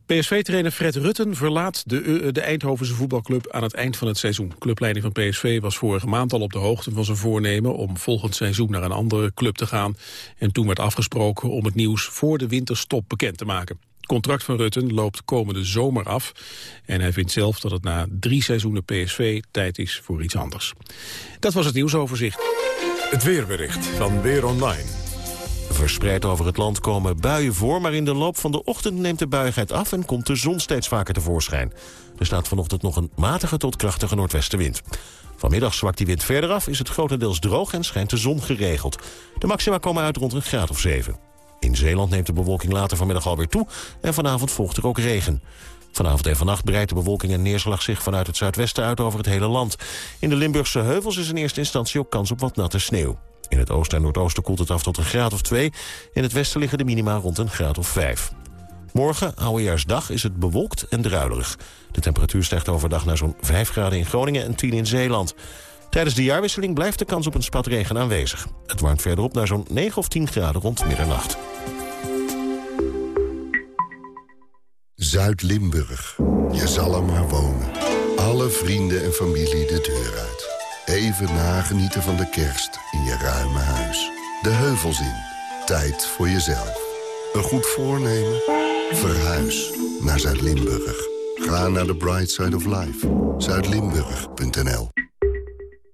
PSV-trainer Fred Rutten verlaat de, de Eindhovense voetbalclub aan het eind van het seizoen. Clubleiding van PSV was vorige maand al op de hoogte van zijn voornemen om volgend seizoen naar een andere club te gaan. En toen werd afgesproken om het nieuws voor de winterstop bekend te maken. Het contract van Rutten loopt komende zomer af. En hij vindt zelf dat het na drie seizoenen PSV tijd is voor iets anders. Dat was het nieuwsoverzicht. Het weerbericht van Weer Online. Verspreid over het land komen buien voor, maar in de loop van de ochtend neemt de buigheid af en komt de zon steeds vaker tevoorschijn. Er staat vanochtend nog een matige tot krachtige noordwestenwind. Vanmiddag zwakt die wind verder af, is het grotendeels droog en schijnt de zon geregeld. De maxima komen uit rond een graad of 7. In Zeeland neemt de bewolking later vanmiddag alweer toe en vanavond volgt er ook regen. Vanavond en vannacht breidt de bewolking en neerslag zich vanuit het zuidwesten uit over het hele land. In de Limburgse heuvels is in eerste instantie ook kans op wat natte sneeuw. In het oosten en noordoosten koelt het af tot een graad of 2. In het westen liggen de minima rond een graad of 5. Morgen, oudejaarsdag, is het bewolkt en druilerig. De temperatuur stijgt overdag naar zo'n 5 graden in Groningen en 10 in Zeeland. Tijdens de jaarwisseling blijft de kans op een spat regen aanwezig. Het warmt verderop naar zo'n 9 of 10 graden rond middernacht. Zuid-Limburg. Je zal er maar wonen. Alle vrienden en familie de deur uit. Even nagenieten van de kerst in je ruime huis. De heuvels in. Tijd voor jezelf. Een goed voornemen? Verhuis naar Zuid-Limburg. Ga naar de Bright Side of Life. Zuidlimburg.nl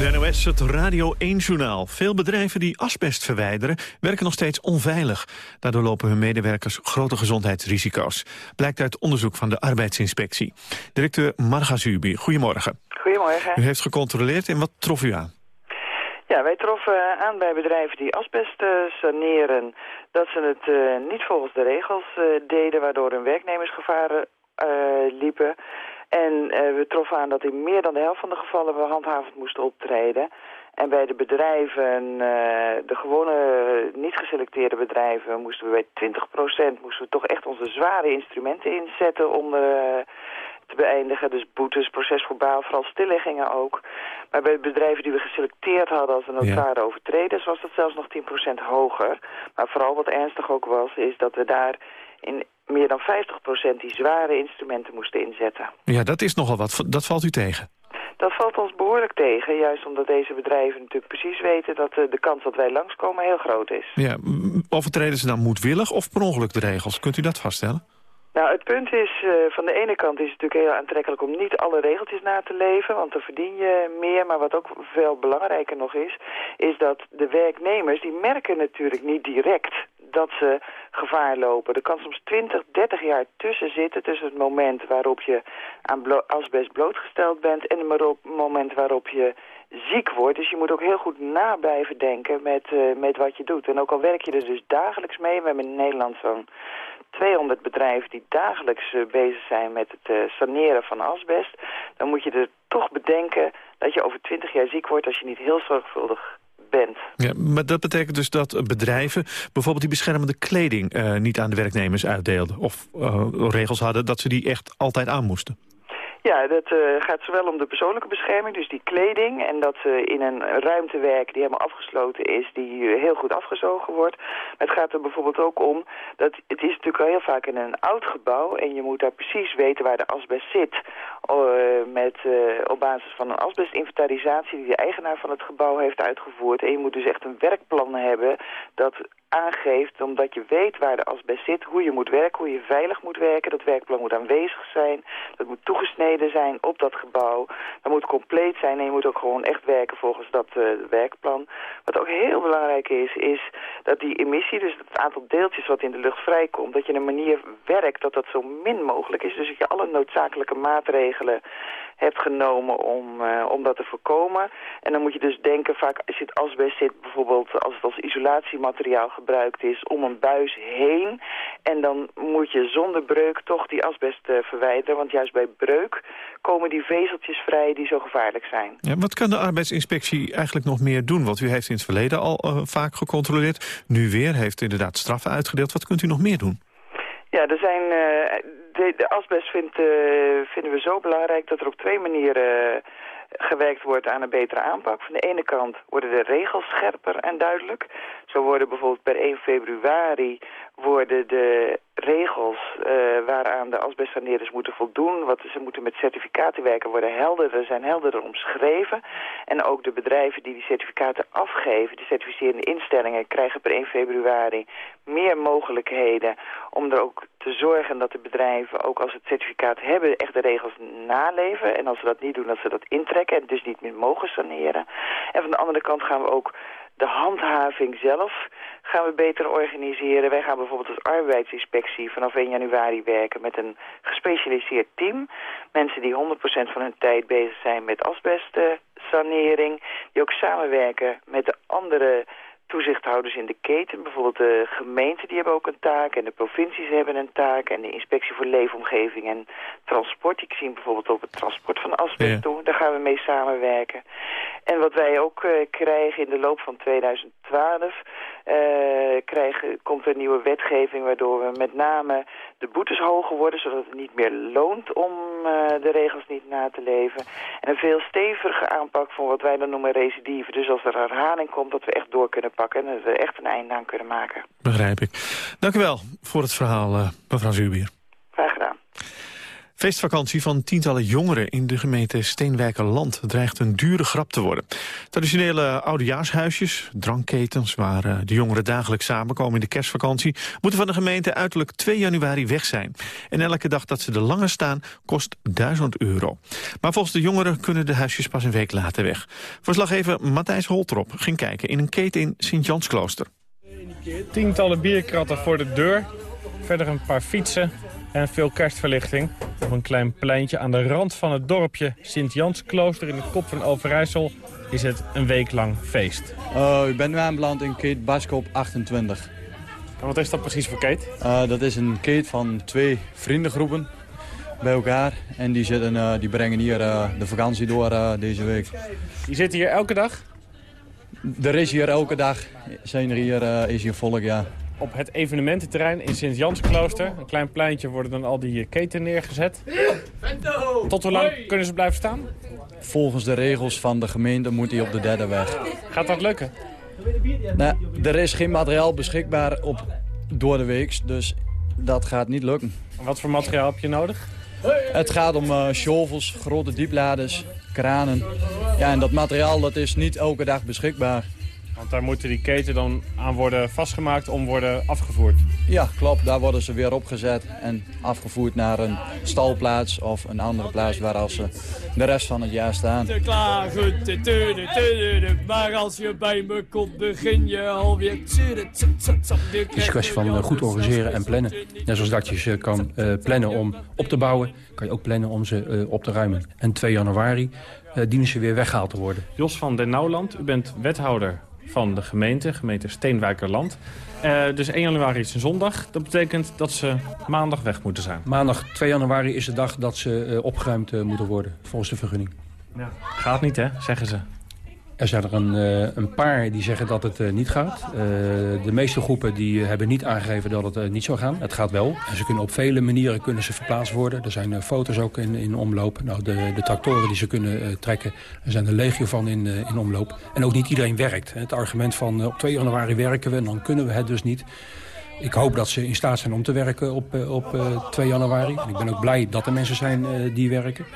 De NOS, het Radio 1-journaal. Veel bedrijven die asbest verwijderen, werken nog steeds onveilig. Daardoor lopen hun medewerkers grote gezondheidsrisico's. Blijkt uit onderzoek van de arbeidsinspectie. Directeur Marga Zubi, goedemorgen. Goedemorgen. U heeft gecontroleerd en wat trof u aan? Ja, wij troffen aan bij bedrijven die asbest uh, saneren... dat ze het uh, niet volgens de regels deden... waardoor hun werknemersgevaren liepen... En we troffen aan dat in meer dan de helft van de gevallen we handhavend moesten optreden. En bij de bedrijven, de gewone niet geselecteerde bedrijven, moesten we bij 20% moesten we toch echt onze zware instrumenten inzetten om te beëindigen. Dus boetes, procesverbaal, vooral stilleggingen ook. Maar bij de bedrijven die we geselecteerd hadden als een notare ja. overtreders was dat zelfs nog 10% hoger. Maar vooral wat ernstig ook was, is dat we daar in meer dan 50% die zware instrumenten moesten inzetten. Ja, dat is nogal wat. Dat valt u tegen? Dat valt ons behoorlijk tegen, juist omdat deze bedrijven natuurlijk precies weten dat de kans dat wij langskomen heel groot is. Ja, overtreden ze dan moedwillig of per ongeluk de regels? Kunt u dat vaststellen? Nou, het punt is, uh, van de ene kant is het natuurlijk heel aantrekkelijk om niet alle regeltjes na te leven, want dan verdien je meer. Maar wat ook veel belangrijker nog is, is dat de werknemers, die merken natuurlijk niet direct dat ze gevaar lopen. Er kan soms 20, 30 jaar tussen zitten, tussen het moment waarop je aan blo asbest blootgesteld bent en het moment waarop je ziek wordt. Dus je moet ook heel goed na blijven denken met, uh, met wat je doet. En ook al werk je er dus dagelijks mee, we hebben in Nederland zo'n 200 bedrijven die dagelijks uh, bezig zijn met het uh, saneren van asbest, dan moet je er toch bedenken dat je over 20 jaar ziek wordt als je niet heel zorgvuldig bent. Ja, maar dat betekent dus dat bedrijven bijvoorbeeld die beschermende kleding niet aan de werknemers uitdeelden of regels hadden dat ze die echt altijd aan moesten. Ja, dat uh, gaat zowel om de persoonlijke bescherming, dus die kleding... en dat ze in een ruimte werken die helemaal afgesloten is... die heel goed afgezogen wordt. Maar het gaat er bijvoorbeeld ook om... dat het is natuurlijk al heel vaak in een oud gebouw... en je moet daar precies weten waar de asbest zit... Uh, met, uh, op basis van een asbestinventarisatie... die de eigenaar van het gebouw heeft uitgevoerd. En je moet dus echt een werkplan hebben... dat aangeeft, omdat je weet waar de asbest zit, hoe je moet werken, hoe je veilig moet werken. Dat werkplan moet aanwezig zijn, dat moet toegesneden zijn op dat gebouw. Dat moet compleet zijn en je moet ook gewoon echt werken volgens dat uh, werkplan. Wat ook heel belangrijk is, is dat die emissie, dus het aantal deeltjes wat in de lucht vrijkomt, dat je een manier werkt dat dat zo min mogelijk is. Dus dat je alle noodzakelijke maatregelen hebt genomen om, uh, om dat te voorkomen. En dan moet je dus denken, vaak het asbest zit, bijvoorbeeld als het als isolatiemateriaal gebruikt is, om een buis heen. En dan moet je zonder breuk toch die asbest uh, verwijderen, want juist bij breuk komen die vezeltjes vrij die zo gevaarlijk zijn. Ja, wat kan de arbeidsinspectie eigenlijk nog meer doen? Want u heeft in het verleden al uh, vaak gecontroleerd, nu weer, heeft inderdaad straffen uitgedeeld. Wat kunt u nog meer doen? Ja, er zijn de, de asbest vindt, uh, vinden we zo belangrijk dat er op twee manieren uh, gewerkt wordt aan een betere aanpak. Van de ene kant worden de regels scherper en duidelijk. Zo worden bijvoorbeeld per 1 februari worden de regels waaraan waaraan de asbestsaneerders moeten voldoen. Wat ze moeten met certificaten werken worden helderder, zijn helderder omschreven. En ook de bedrijven die die certificaten afgeven, de certificerende instellingen, krijgen per 1 februari meer mogelijkheden om er ook te zorgen dat de bedrijven, ook als ze het certificaat hebben, echt de regels naleven. En als ze dat niet doen, dat ze dat intrekken en dus niet meer mogen saneren. En van de andere kant gaan we ook de handhaving zelf gaan we beter organiseren. Wij gaan bijvoorbeeld als arbeidsinspectie vanaf 1 januari werken met een gespecialiseerd team. Mensen die 100% van hun tijd bezig zijn met asbestsanering. Die ook samenwerken met de andere toezichthouders in de keten. Bijvoorbeeld de gemeenten die hebben ook een taak en de provincies hebben een taak. En de inspectie voor leefomgeving en transport. Ik zie bijvoorbeeld op het transport van asbest toe. Daar gaan we mee samenwerken. En wat wij ook uh, krijgen in de loop van 2012... Uh, krijgen, komt er nieuwe wetgeving waardoor we met name de boetes hoger worden... zodat het niet meer loont om uh, de regels niet na te leven. En een veel stevige aanpak van wat wij dan noemen recidive. Dus als er herhaling komt, dat we echt door kunnen pakken... en dat we echt een einde aan kunnen maken. Begrijp ik. Dank u wel voor het verhaal, uh, mevrouw Zuurbier. Graag gedaan. Feestvakantie van tientallen jongeren in de gemeente Steenwijkerland dreigt een dure grap te worden. Traditionele oudejaarshuisjes, drankketens waar uh, de jongeren dagelijks samenkomen in de kerstvakantie, moeten van de gemeente uiterlijk 2 januari weg zijn. En elke dag dat ze er langer staan kost 1000 euro. Maar volgens de jongeren kunnen de huisjes pas een week later weg. Verslaggever Matthijs Holtrop ging kijken in een keten in Sint-Jansklooster. Tientallen bierkratten voor de deur, verder een paar fietsen en veel kerstverlichting. Op een klein pleintje aan de rand van het dorpje Sint-Jansklooster in de kop van Overijssel is het een week lang feest. Uh, ik ben nu aanbeland in Keet Baskop 28. En wat is dat precies voor Keet? Uh, dat is een Keet van twee vriendengroepen bij elkaar. En die, zitten, uh, die brengen hier de vakantie door deze week. Die zitten hier elke dag? Er is hier elke dag, zijn er hier, is hier volk, ja op het evenemententerrein in Sint-Jansklooster. Een klein pleintje worden dan al die keten neergezet. Tot hoe lang kunnen ze blijven staan? Volgens de regels van de gemeente moet hij op de derde weg. Gaat dat lukken? Nou, er is geen materiaal beschikbaar op door de week, dus dat gaat niet lukken. Wat voor materiaal heb je nodig? Het gaat om uh, shovels, grote diepladers, kranen. Ja, en dat materiaal dat is niet elke dag beschikbaar. Want daar moeten die keten dan aan worden vastgemaakt om worden afgevoerd. Ja, klopt. Daar worden ze weer opgezet en afgevoerd naar een stalplaats of een andere plaats waar als ze de rest van het jaar staan. Klaar, goed, maar als je bij me komt begin je alweer... Het is een kwestie van goed organiseren en plannen. Net zoals dat je ze kan uh, plannen om op te bouwen, kan je ook plannen om ze uh, op te ruimen. En 2 januari dienen ze weer weggehaald te worden. Jos van den Nauwland, u bent wethouder van de gemeente, gemeente Steenwijkerland. Uh, dus 1 januari is een zondag. Dat betekent dat ze maandag weg moeten zijn. Maandag 2 januari is de dag dat ze uh, opgeruimd uh, moeten worden, volgens de vergunning. Ja. Gaat niet, hè, zeggen ze. Er zijn er een, uh, een paar die zeggen dat het uh, niet gaat. Uh, de meeste groepen die hebben niet aangegeven dat het niet zou gaan. Het gaat wel. En ze kunnen op vele manieren kunnen ze verplaatst worden. Er zijn foto's ook in, in omloop. Nou, de, de tractoren die ze kunnen trekken, er zijn er legio van in, in omloop. En ook niet iedereen werkt. Het argument van op 2 januari werken we en dan kunnen we het dus niet. Ik hoop dat ze in staat zijn om te werken op, op 2 januari. En ik ben ook blij dat er mensen zijn die werken.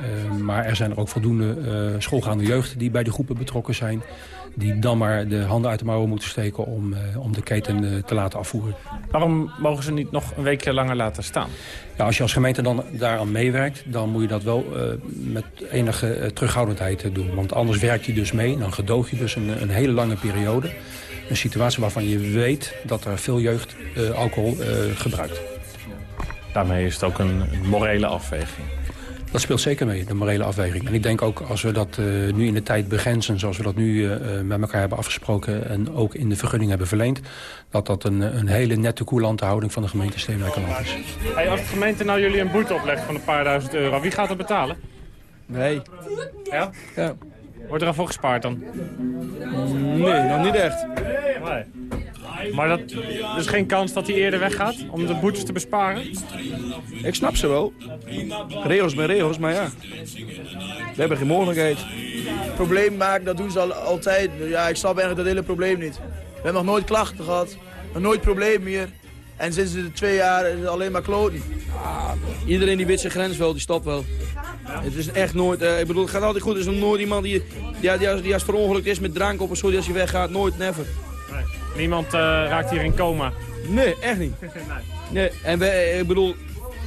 Uh, maar er zijn er ook voldoende uh, schoolgaande jeugd die bij de groepen betrokken zijn. Die dan maar de handen uit de mouwen moeten steken om, uh, om de keten te laten afvoeren. Waarom mogen ze niet nog een weekje langer laten staan? Ja, als je als gemeente dan daaraan meewerkt, dan moet je dat wel met enige terughoudendheid doen. Want anders werk je dus mee, dan gedoog je dus een, een hele lange periode. Een situatie waarvan je weet dat er veel jeugd alcohol gebruikt. Daarmee is het ook een morele afweging. Dat speelt zeker mee, de morele afweging. En ik denk ook als we dat uh, nu in de tijd begrenzen... zoals we dat nu uh, met elkaar hebben afgesproken... en ook in de vergunning hebben verleend... dat dat een, een hele nette coulante houding van de gemeente Steenwijkerland is. Hey, als de gemeente nou jullie een boete oplegt van een paar duizend euro... wie gaat dat betalen? Nee. Ja? Ja. Wordt er al voor gespaard dan? Nee, nog niet echt. Nee. Maar dat, er is geen kans dat hij eerder weggaat om de boetes te besparen? Ik snap ze wel. Regels met regels, maar ja. We hebben geen mogelijkheid. Probleem maken, dat doen ze al, altijd. Ja, ik snap eigenlijk dat hele probleem niet. We hebben nog nooit klachten gehad. Nog nooit probleem meer. En sinds de twee jaar is het alleen maar kloten. iedereen die weet zijn grens wel, die stopt wel. Het is echt nooit, eh, ik bedoel, het gaat altijd goed. Er is nog nooit iemand die, die, die, als, die als verongelukt is met drank op een soort als hij weggaat. Nooit, never. Niemand eh, raakt hier in coma. Nee, echt niet. Nee, en wij, ik bedoel,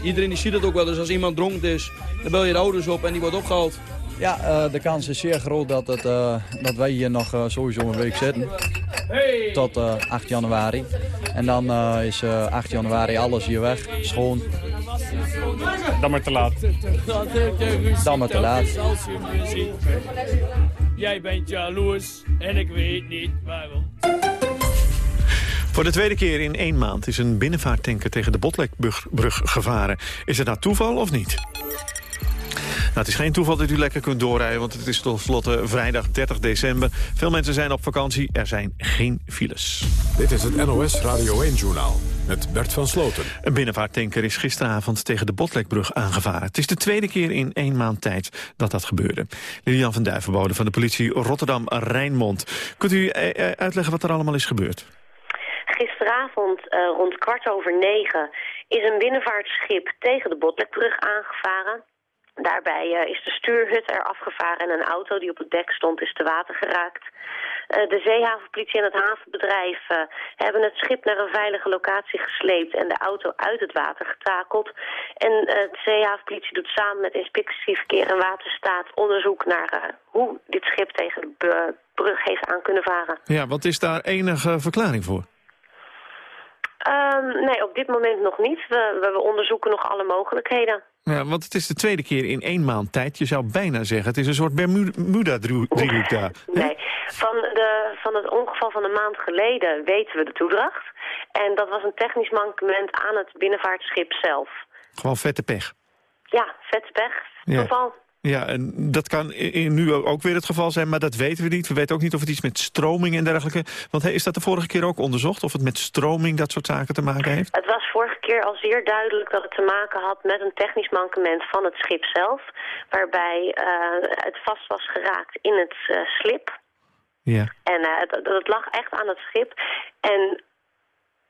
iedereen die ziet het ook wel. Dus als iemand dronken is, dan bel je de ouders op en die wordt opgehaald. Ja, eh, de kans is zeer groot dat, het, eh, dat wij hier nog eh, sowieso een week zitten. Tot 8 januari. En dan is 8 januari alles hier weg, schoon. Dan maar te laat. Dan maar te laat. Jij bent jaloers en ik weet niet waarom. Voor de tweede keer in één maand is een binnenvaarttanker tegen de Botlekbrug gevaren. Is het nou toeval of niet? Nou, het is geen toeval dat u lekker kunt doorrijden, want het is tenslotte vrijdag 30 december. Veel mensen zijn op vakantie, er zijn geen files. Dit is het NOS Radio 1-journaal met Bert van Sloten. Een binnenvaarttanker is gisteravond tegen de Botlekbrug aangevaren. Het is de tweede keer in één maand tijd dat dat gebeurde. Lilian van Duivenbode van de politie Rotterdam-Rijnmond. Kunt u eh, eh, uitleggen wat er allemaal is gebeurd? Gisteravond uh, rond kwart over negen is een binnenvaartschip tegen de Botlekbrug aangevaren. Daarbij uh, is de stuurhut er afgevaren en een auto die op het dek stond is te water geraakt. Uh, de zeehavenpolitie en het havenbedrijf uh, hebben het schip naar een veilige locatie gesleept en de auto uit het water getakeld. En de zeehavenpolitie doet samen met inspectie verkeer en waterstaat onderzoek naar hoe dit schip tegen de brug heeft aan kunnen varen. Ja, wat is daar enige verklaring voor? Um, nee, op dit moment nog niet. We, we, onderzoeken nog alle mogelijkheden. Ja, want het is de tweede keer in één maand tijd. Je zou bijna zeggen, het is een soort Bermuda-driehoek daar. Nee, van, de, van het ongeval van een maand geleden weten we de toedracht. En dat was een technisch mankement aan het binnenvaartschip zelf. Gewoon vette pech? Ja, vette pech. Ja. Toeval. Ja, en dat kan nu ook weer het geval zijn, maar dat weten we niet. We weten ook niet of het iets met stroming en dergelijke... Want is dat de vorige keer ook onderzocht, of het met stroming dat soort zaken te maken heeft? Het was vorige keer al zeer duidelijk dat het te maken had met een technisch mankement van het schip zelf... waarbij uh, het vast was geraakt in het uh, slip. Ja. En uh, het, het lag echt aan het schip. En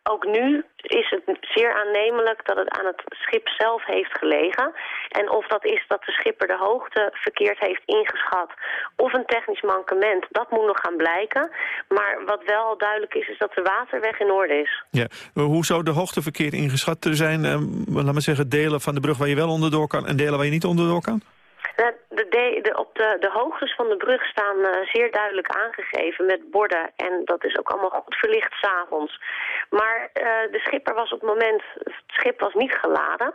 ook nu is het zeer aannemelijk dat het aan het schip zelf heeft gelegen. En of dat is dat de schipper de hoogte verkeerd heeft ingeschat of een technisch mankement, dat moet nog gaan blijken. Maar wat wel duidelijk is, is dat de waterweg in orde is. Ja, hoe zou de hoogte verkeerd ingeschat zijn? Eh, laat zeggen, delen van de brug waar je wel onderdoor kan en delen waar je niet onderdoor kan? De, de, op de, de hoogtes van de brug staan uh, zeer duidelijk aangegeven met borden. En dat is ook allemaal goed verlicht s'avonds. Maar uh, de schipper was op het moment, het schip was niet geladen.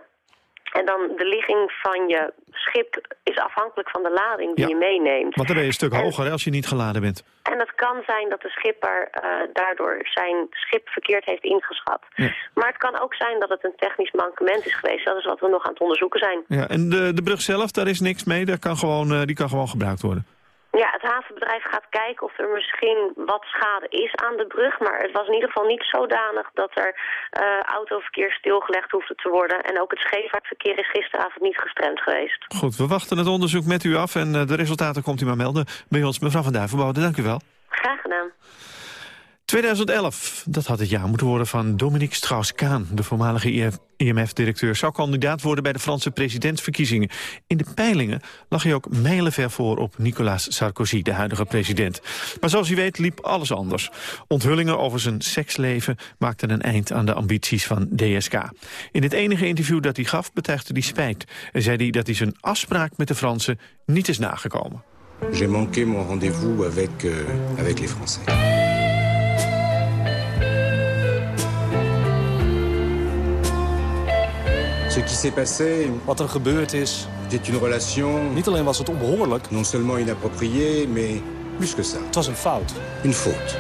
En dan de ligging van je schip is afhankelijk van de lading die Ja. je meeneemt. Want dan ben je een stuk hoger hè, als je niet geladen bent. En het kan zijn dat de schipper uh, daardoor zijn schip verkeerd heeft ingeschat. Ja. Maar het kan ook zijn dat het een technisch mankement is geweest. Dat is wat we nog aan het onderzoeken zijn. Ja, en de, de brug zelf, daar is niks mee. Daar kan gewoon, uh, die kan gewoon gebruikt worden. Ja, het havenbedrijf gaat kijken of er misschien wat schade is aan de brug. Maar het was in ieder geval niet zodanig dat er uh, autoverkeer stilgelegd hoefde te worden. En ook het scheepvaartverkeer is gisteravond niet gestremd geweest. Goed, we wachten het onderzoek met u af en uh, de resultaten komt u maar melden bij ons. Mevrouw van Duivenbode, dank u wel. Graag gedaan. 2011, dat had het jaar moeten worden van Dominique Strauss-Kaan. De voormalige IMF-directeur zou kandidaat worden bij de Franse presidentsverkiezingen. In de peilingen lag hij ook mijlenver voor op Nicolas Sarkozy, de huidige president. Maar zoals u weet liep alles anders. Onthullingen over zijn seksleven maakten een eind aan de ambities van DSK. In het enige interview dat hij gaf betuigde hij spijt. En zei hij dat hij zijn afspraak met de Fransen niet is nagekomen. J'ai manqué mon rendez-vous avec, euh, avec les Français. Ce qui s'est passé, Wat er gebeurd is, c'était une relation niet alleen was het onbehoorlijk, non seulement inappropriée, mais plus que ça, het was een fout. une faute.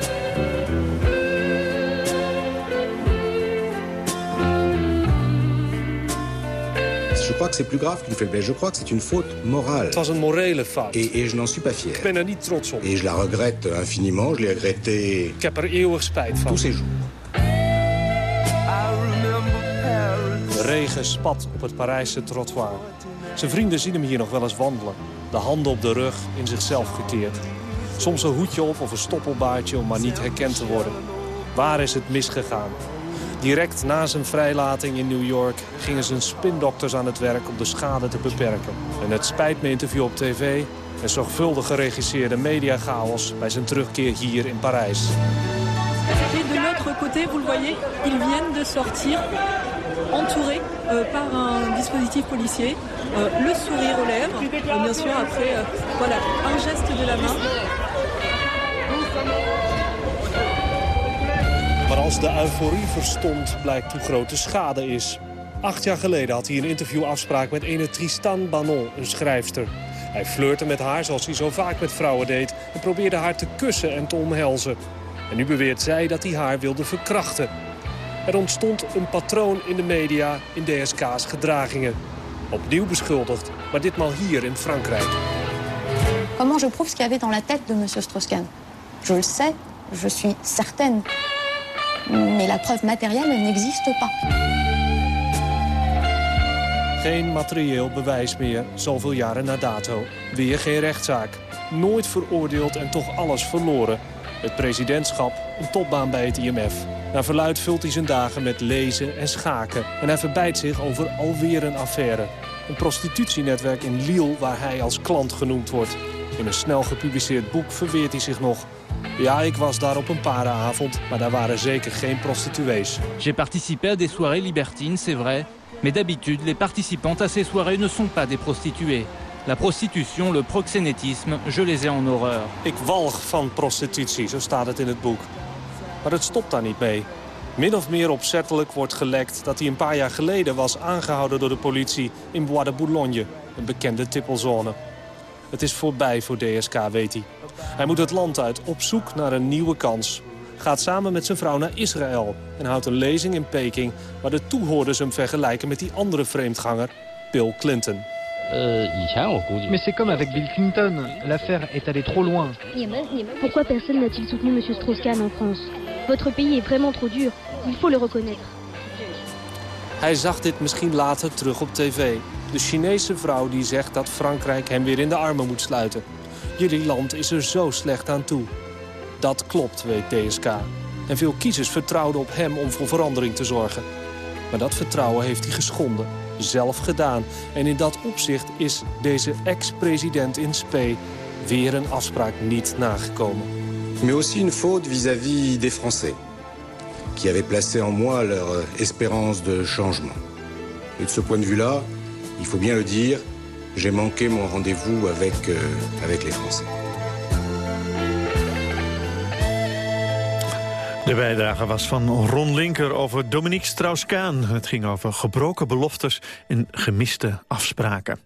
Je crois que c'est plus grave qu'une faiblesse. Je crois que c'est une faute morale. Het was een morele fout. Et, et je n'en suis pas fier. Ik ben er niet trots op. Et je la regrette infiniment. Je l'ai regretté Ik heb er eeuwig spijt van. tous ces jours. Regen spat op het Parijse trottoir. Zijn vrienden zien hem hier nog wel eens wandelen. De handen op de rug, in zichzelf gekeerd. Soms een hoedje op of een stoppelbaardje om maar niet herkend te worden. Waar is het misgegaan? Direct na zijn vrijlating in New York gingen zijn spindokters aan het werk om de schade te beperken. En het spijt me interview op tv en zorgvuldig geregisseerde mediachaos bij zijn terugkeer hier in Parijs. De l'autre côté, vous le voyez, ils viennent de sortir entourés euh, par un dispositif policier. Euh, le sourire aux lèvres, euh, bien sûr, après, euh, voilà, un geste de la main. Maar als de euforie verstond, blijkt hoe groot de schade is. Acht jaar geleden had hij een interviewafspraak met ene Tristan Banon, een schrijfster. Hij flirte met haar zoals hij zo vaak met vrouwen deed... en probeerde haar te kussen en te omhelzen. En nu beweert zij dat hij haar wilde verkrachten. Er ontstond een patroon in de media in DSK's gedragingen. Opnieuw beschuldigd, maar ditmaal hier in Frankrijk. Comment je prouve ce qu'il y avait dans la tête de M. Strauss-Kahn Je le sais, je suis certaine. Mais la preuve matérielle n'existe pas. Geen materieel bewijs meer, zoveel jaren na dato. Weer geen rechtszaak. Nooit veroordeeld en toch alles verloren. Het presidentschap, een topbaan bij het IMF. Naar verluid vult hij zijn dagen met lezen en schaken. En hij verbijt zich over alweer een affaire. Een prostitutienetwerk in Lille waar hij als klant genoemd wordt. In een snel gepubliceerd boek verweert hij zich nog. Ja, ik was daar op een parenavond, maar daar waren zeker geen prostituees. J'ai participé à des soirées libertines, c'est vrai. Mais d'habitude, les participantes à ces soirées ne sont pas des prostituées. La prostitution, le proxénétisme, je les ai en horreur. Ik walg van prostitutie, zo staat het in het boek. Maar het stopt daar niet mee. Min of meer opzettelijk wordt gelekt dat hij een paar jaar geleden was aangehouden door de politie in Bois de Boulogne, een bekende tippelzone. Het is voorbij voor DSK, weet hij. Hij moet het land uit op zoek naar een nieuwe kans. Gaat samen met zijn vrouw naar Israël en houdt een lezing in Peking... waar de toehoorders hem vergelijken met die andere vreemdganger, Bill Clinton. Mais c'est comme avec Bill Clinton, l'affaire est allée trop loin. Pourquoi personne n'a-t-il soutenu M. Strauss-Kahn en France Votre pays est vraiment trop dur. Il faut le reconnaître. Hij zag dit misschien later terug op tv. De Chinese vrouw die zegt dat Frankrijk hem weer in de armen moet sluiten. Jullie land is er zo slecht aan toe. Dat klopt, weet DSK. En veel kiezers vertrouwden op hem om voor verandering te zorgen. Maar dat vertrouwen heeft hij geschonden. Zelf gedaan. En in dat opzicht is deze ex-president in spe weer een afspraak niet nagekomen. Mais aussi une faute vis-à-vis des Français, qui avaient placé en moi leur espérance de changement. Et de ce point de vue-là, il faut bien le dire, j'ai manqué mon rendez-vous avec, euh, les Français. De bijdrage was van Ron Linker over Dominique Strauss-Kaan. Het ging over gebroken beloftes en gemiste afspraken.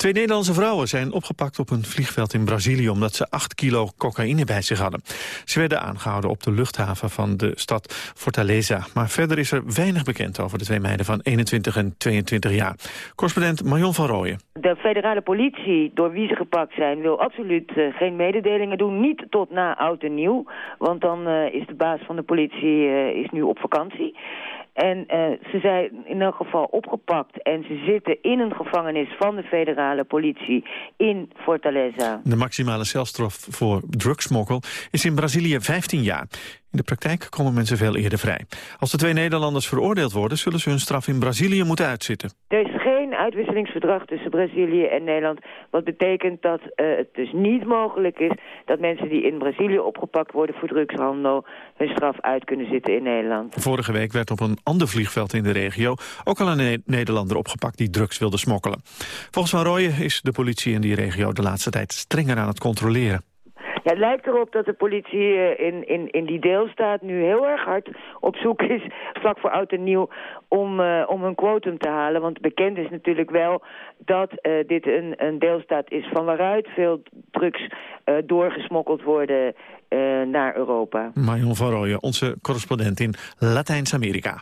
Twee Nederlandse vrouwen zijn opgepakt op een vliegveld in Brazilië... omdat ze 8 kilo cocaïne bij zich hadden. Ze werden aangehouden op de luchthaven van de stad Fortaleza. Maar verder is er weinig bekend over de twee meiden van 21 en 22 jaar. Correspondent Marion van Rooyen. De federale politie, door wie ze gepakt zijn, wil absoluut uh, geen mededelingen doen. Niet tot na oud en nieuw, want dan uh, is de baas van de politie uh, is nu op vakantie. En uh, ze zijn in elk geval opgepakt en ze zitten in een gevangenis van de federale politie in Fortaleza. De maximale celstraf voor drugsmokkel is in Brazilië 15 jaar. In de praktijk komen mensen veel eerder vrij. Als de twee Nederlanders veroordeeld worden, zullen ze hun straf in Brazilië moeten uitzitten. Er is geen uitwisselingsverdrag tussen Brazilië en Nederland. Wat betekent dat uh, het dus niet mogelijk is dat mensen die in Brazilië opgepakt worden voor drugshandel hun straf uit kunnen zitten in Nederland. Vorige week werd op een ander vliegveld in de regio ook al een ne Nederlander opgepakt die drugs wilde smokkelen. Volgens Van Rooyen is de politie in die regio de laatste tijd strenger aan het controleren. Het lijkt erop dat de politie in, in, in die deelstaat nu heel erg hard op zoek is, vlak voor oud en nieuw, om, uh, om een quotum te halen. Want bekend is natuurlijk wel dat uh, dit een, een deelstaat is van waaruit veel drugs doorgesmokkeld worden naar Europa. Marion van Rooyen, onze correspondent in Latijns-Amerika.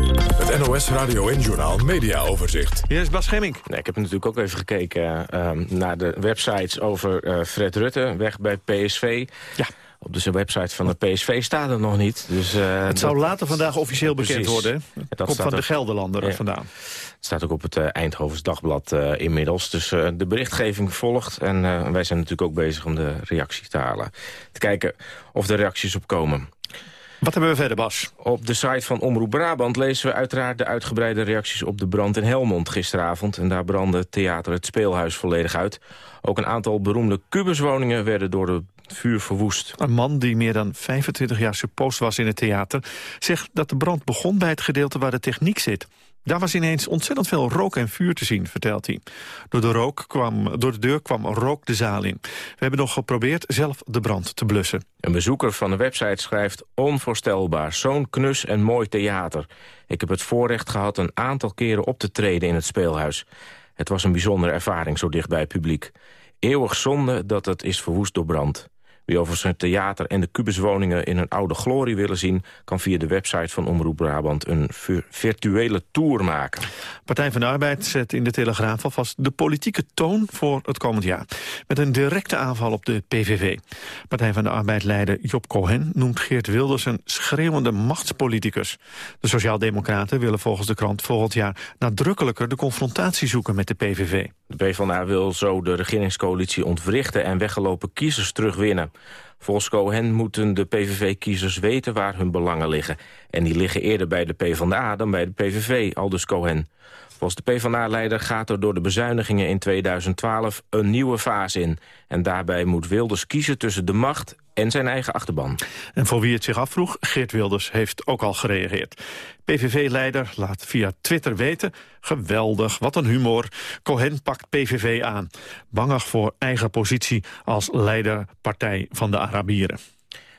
Het NOS Radio en Journaal Media Overzicht. Hier is Bas Schemming. Nee, ik heb natuurlijk ook even gekeken uh, naar de websites over uh, Fred Rutte, weg bij PSV. Ja. Op de website van de PSV staat er nog niet. Dus, uh, het zou later vandaag officieel bekend Precies. worden. Het ja, komt van de Gelderlander ja. vandaan. Het staat ook op het uh, Eindhovens Dagblad uh, inmiddels. Dus uh, de berichtgeving volgt. En wij zijn natuurlijk ook bezig om de reacties te halen. Te kijken of er reacties op komen. Wat hebben we verder, Bas? Op de site van Omroep Brabant lezen we uiteraard de uitgebreide reacties op de brand in Helmond gisteravond. En daar brandde theater het speelhuis volledig uit. Ook een aantal beroemde kubuswoningen werden door het vuur verwoest. Een man die meer dan 25 jaar suppost was in het theater... zegt dat de brand begon bij het gedeelte waar de techniek zit. Daar was ineens ontzettend veel rook en vuur te zien, vertelt hij. Door de, rook kwam, door de deur kwam rook de zaal in. We hebben nog geprobeerd zelf de brand te blussen. Een bezoeker van de website schrijft... onvoorstelbaar, zo'n knus en mooi theater. Ik heb het voorrecht gehad een aantal keren op te treden in het speelhuis. Het was een bijzondere ervaring zo dicht bij het publiek. Eeuwig zonde dat het is verwoest door brand. Wie over zijn theater en de kubuswoningen in een oude glorie willen zien... kan via de website van Omroep Brabant een virtuele tour maken. Partij van de Arbeid zet in de Telegraaf alvast de politieke toon voor het komend jaar. Met een directe aanval op de PVV. Partij van de Arbeid-leider Job Cohen noemt Geert Wilders een schreeuwende machtspoliticus. De Sociaaldemocraten willen volgens de krant volgend jaar nadrukkelijker de confrontatie zoeken met de PVV. De PvdA wil zo de regeringscoalitie ontwrichten en weggelopen kiezers terugwinnen. Volgens Cohen moeten de PVV-kiezers weten waar hun belangen liggen. En die liggen eerder bij de PvdA dan bij de PVV, aldus Cohen. Volgens de PvdA-leider gaat er door de bezuinigingen in 2012 een nieuwe fase in. En daarbij moet Wilders kiezen tussen de macht en zijn eigen achterban. En voor wie het zich afvroeg, Geert Wilders heeft ook al gereageerd. PVV-leider laat via Twitter weten... geweldig, wat een humor. Cohen pakt PVV aan. Bangig voor eigen positie als leiderpartij van de Arabieren.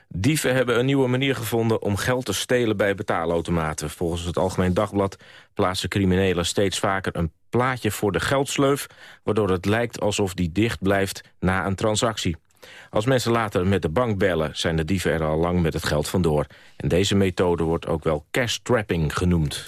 Dieven hebben een nieuwe manier gevonden om geld te stelen bij betaalautomaten. Volgens het Algemeen Dagblad plaatsen criminelen steeds vaker een plaatje voor de geldsleuf... waardoor het lijkt alsof die dicht blijft na een transactie. Als mensen later met de bank bellen, zijn de dieven er al lang met het geld vandoor. En deze methode wordt ook wel cash trapping genoemd.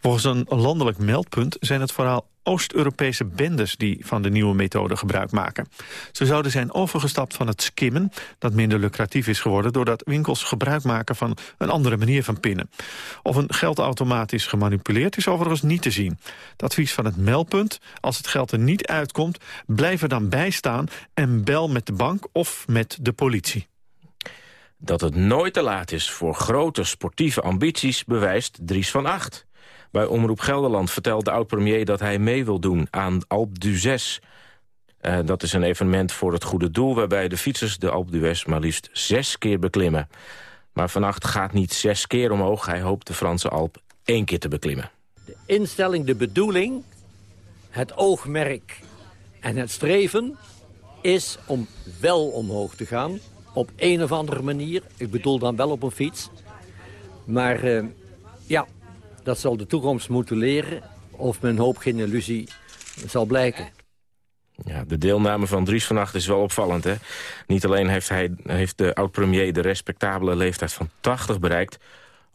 Volgens een landelijk meldpunt zijn het vooral Oost-Europese bendes die van de nieuwe methode gebruik maken. Ze zouden zijn overgestapt van het skimmen, dat minder lucratief is geworden... doordat winkels gebruik maken van een andere manier van pinnen. Of een geldautomaat is gemanipuleerd is overigens niet te zien. Het advies van het meldpunt, als het geld er niet uitkomt... blijf er dan bij staan en bel met de bank of met de politie. Dat het nooit te laat is voor grote sportieve ambities bewijst Dries van Acht. Bij Omroep Gelderland vertelt de oud-premier dat hij mee wil doen aan Alpe d'Huez. Uh, dat is een evenement voor het goede doel... waarbij de fietsers de Alpe d'Huez maar liefst zes keer beklimmen. Maar vannacht gaat niet zes keer omhoog. Hij hoopt de Franse Alp één keer te beklimmen. De instelling, de bedoeling, het oogmerk en het streven... is om wel omhoog te gaan. Op een of andere manier. Ik bedoel dan wel op een fiets. Maar uh, ja, dat zal de toekomst moeten leren of mijn hoop geen illusie zal blijken. Ja, de deelname van Dries vannacht is wel opvallend. Hè? Niet alleen heeft, hij, heeft de oud-premier de respectabele leeftijd van 80 bereikt...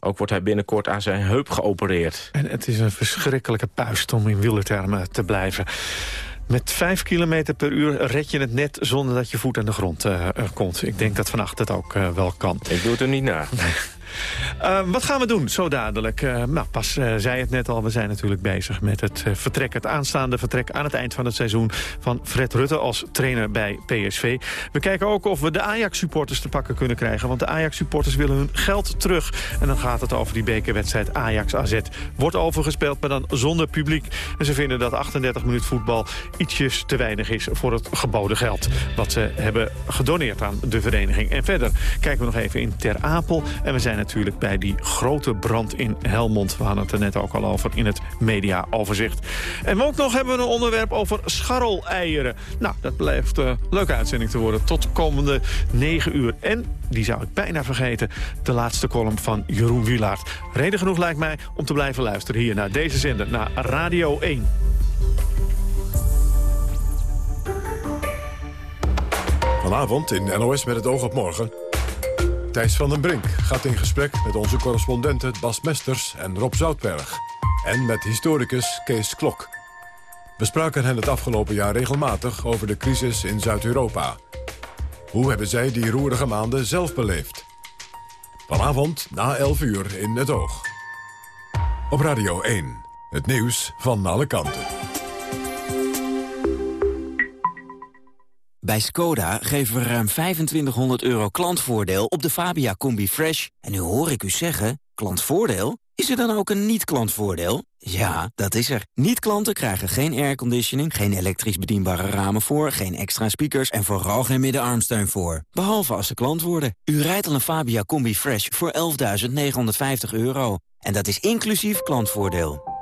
ook wordt hij binnenkort aan zijn heup geopereerd. En het is een verschrikkelijke puist om in wielertermen te blijven. Met 5 km per uur red je het net zonder dat je voet aan de grond uh, komt. Ik denk dat vannacht het ook uh, wel kan. Ik doe het er niet na. Uh, wat gaan we doen zo dadelijk? Uh, nou, Pas uh, zei het net al, we zijn natuurlijk bezig met het vertrek... het aanstaande vertrek aan het eind van het seizoen... van Fred Rutte als trainer bij PSV. We kijken ook of we de Ajax-supporters te pakken kunnen krijgen... want de Ajax-supporters willen hun geld terug. En dan gaat het over die bekerwedstrijd Ajax-AZ. Wordt overgespeeld, maar dan zonder publiek. En ze vinden dat 38 minuten voetbal ietsjes te weinig is... voor het geboden geld wat ze hebben gedoneerd aan de vereniging. En verder kijken we nog even in Ter Apel. En we zijn natuurlijk bij die grote brand in Helmond. We hadden het er net ook al over in het mediaoverzicht. En ook nog hebben we een onderwerp over scharreleieren. Nou, dat blijft een leuke uitzending te worden tot komende 9 uur. En, die zou ik bijna vergeten, de laatste column van Jeroen Wielaert. Reden genoeg lijkt mij om te blijven luisteren hier naar deze zender, naar Radio 1. Vanavond in NOS met het oog op morgen. Thijs van den Brink gaat in gesprek met onze correspondenten Bas Mesters en Rob Zoutberg. En met historicus Kees Klok. We spraken hen het afgelopen jaar regelmatig over de crisis in Zuid-Europa. Hoe hebben zij die roerige maanden zelf beleefd? Vanavond na 11 uur in het oog. Op Radio 1, het nieuws van alle kanten. Bij Skoda geven we ruim 2500 euro klantvoordeel op de Fabia Combi Fresh. En nu hoor ik u zeggen, klantvoordeel? Is er dan ook een niet-klantvoordeel? Ja, dat is er. Niet-klanten krijgen geen airconditioning, geen elektrisch bedienbare ramen voor, geen extra speakers en vooral geen middenarmsteun voor. Behalve als ze klant worden. U rijdt al een Fabia Combi Fresh voor 11.950 euro. En dat is inclusief klantvoordeel.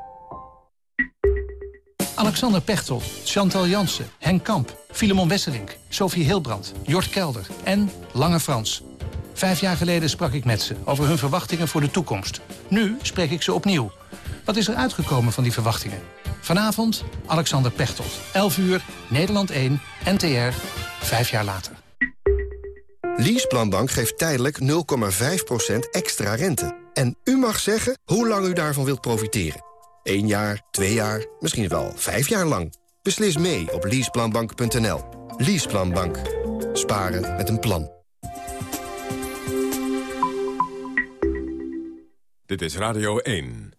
Alexander Pechtel, Chantal Jansen, Henk Kamp, Filemon Wesselink, Sophie Hilbrand, Jort Kelder en Lange Frans. Vijf jaar geleden sprak ik met ze over hun verwachtingen voor de toekomst. Nu spreek ik ze opnieuw. Wat is er uitgekomen van die verwachtingen? Vanavond Alexander Pechtold. 11 uur, Nederland 1, NTR, vijf jaar later. Leaseplanbank geeft tijdelijk 0,5% extra rente. En u mag zeggen hoe lang u daarvan wilt profiteren. Eén jaar, twee jaar, misschien wel vijf jaar lang. Beslis mee op leaseplanbank.nl. Leaseplanbank. Sparen met een plan. Dit is Radio 1.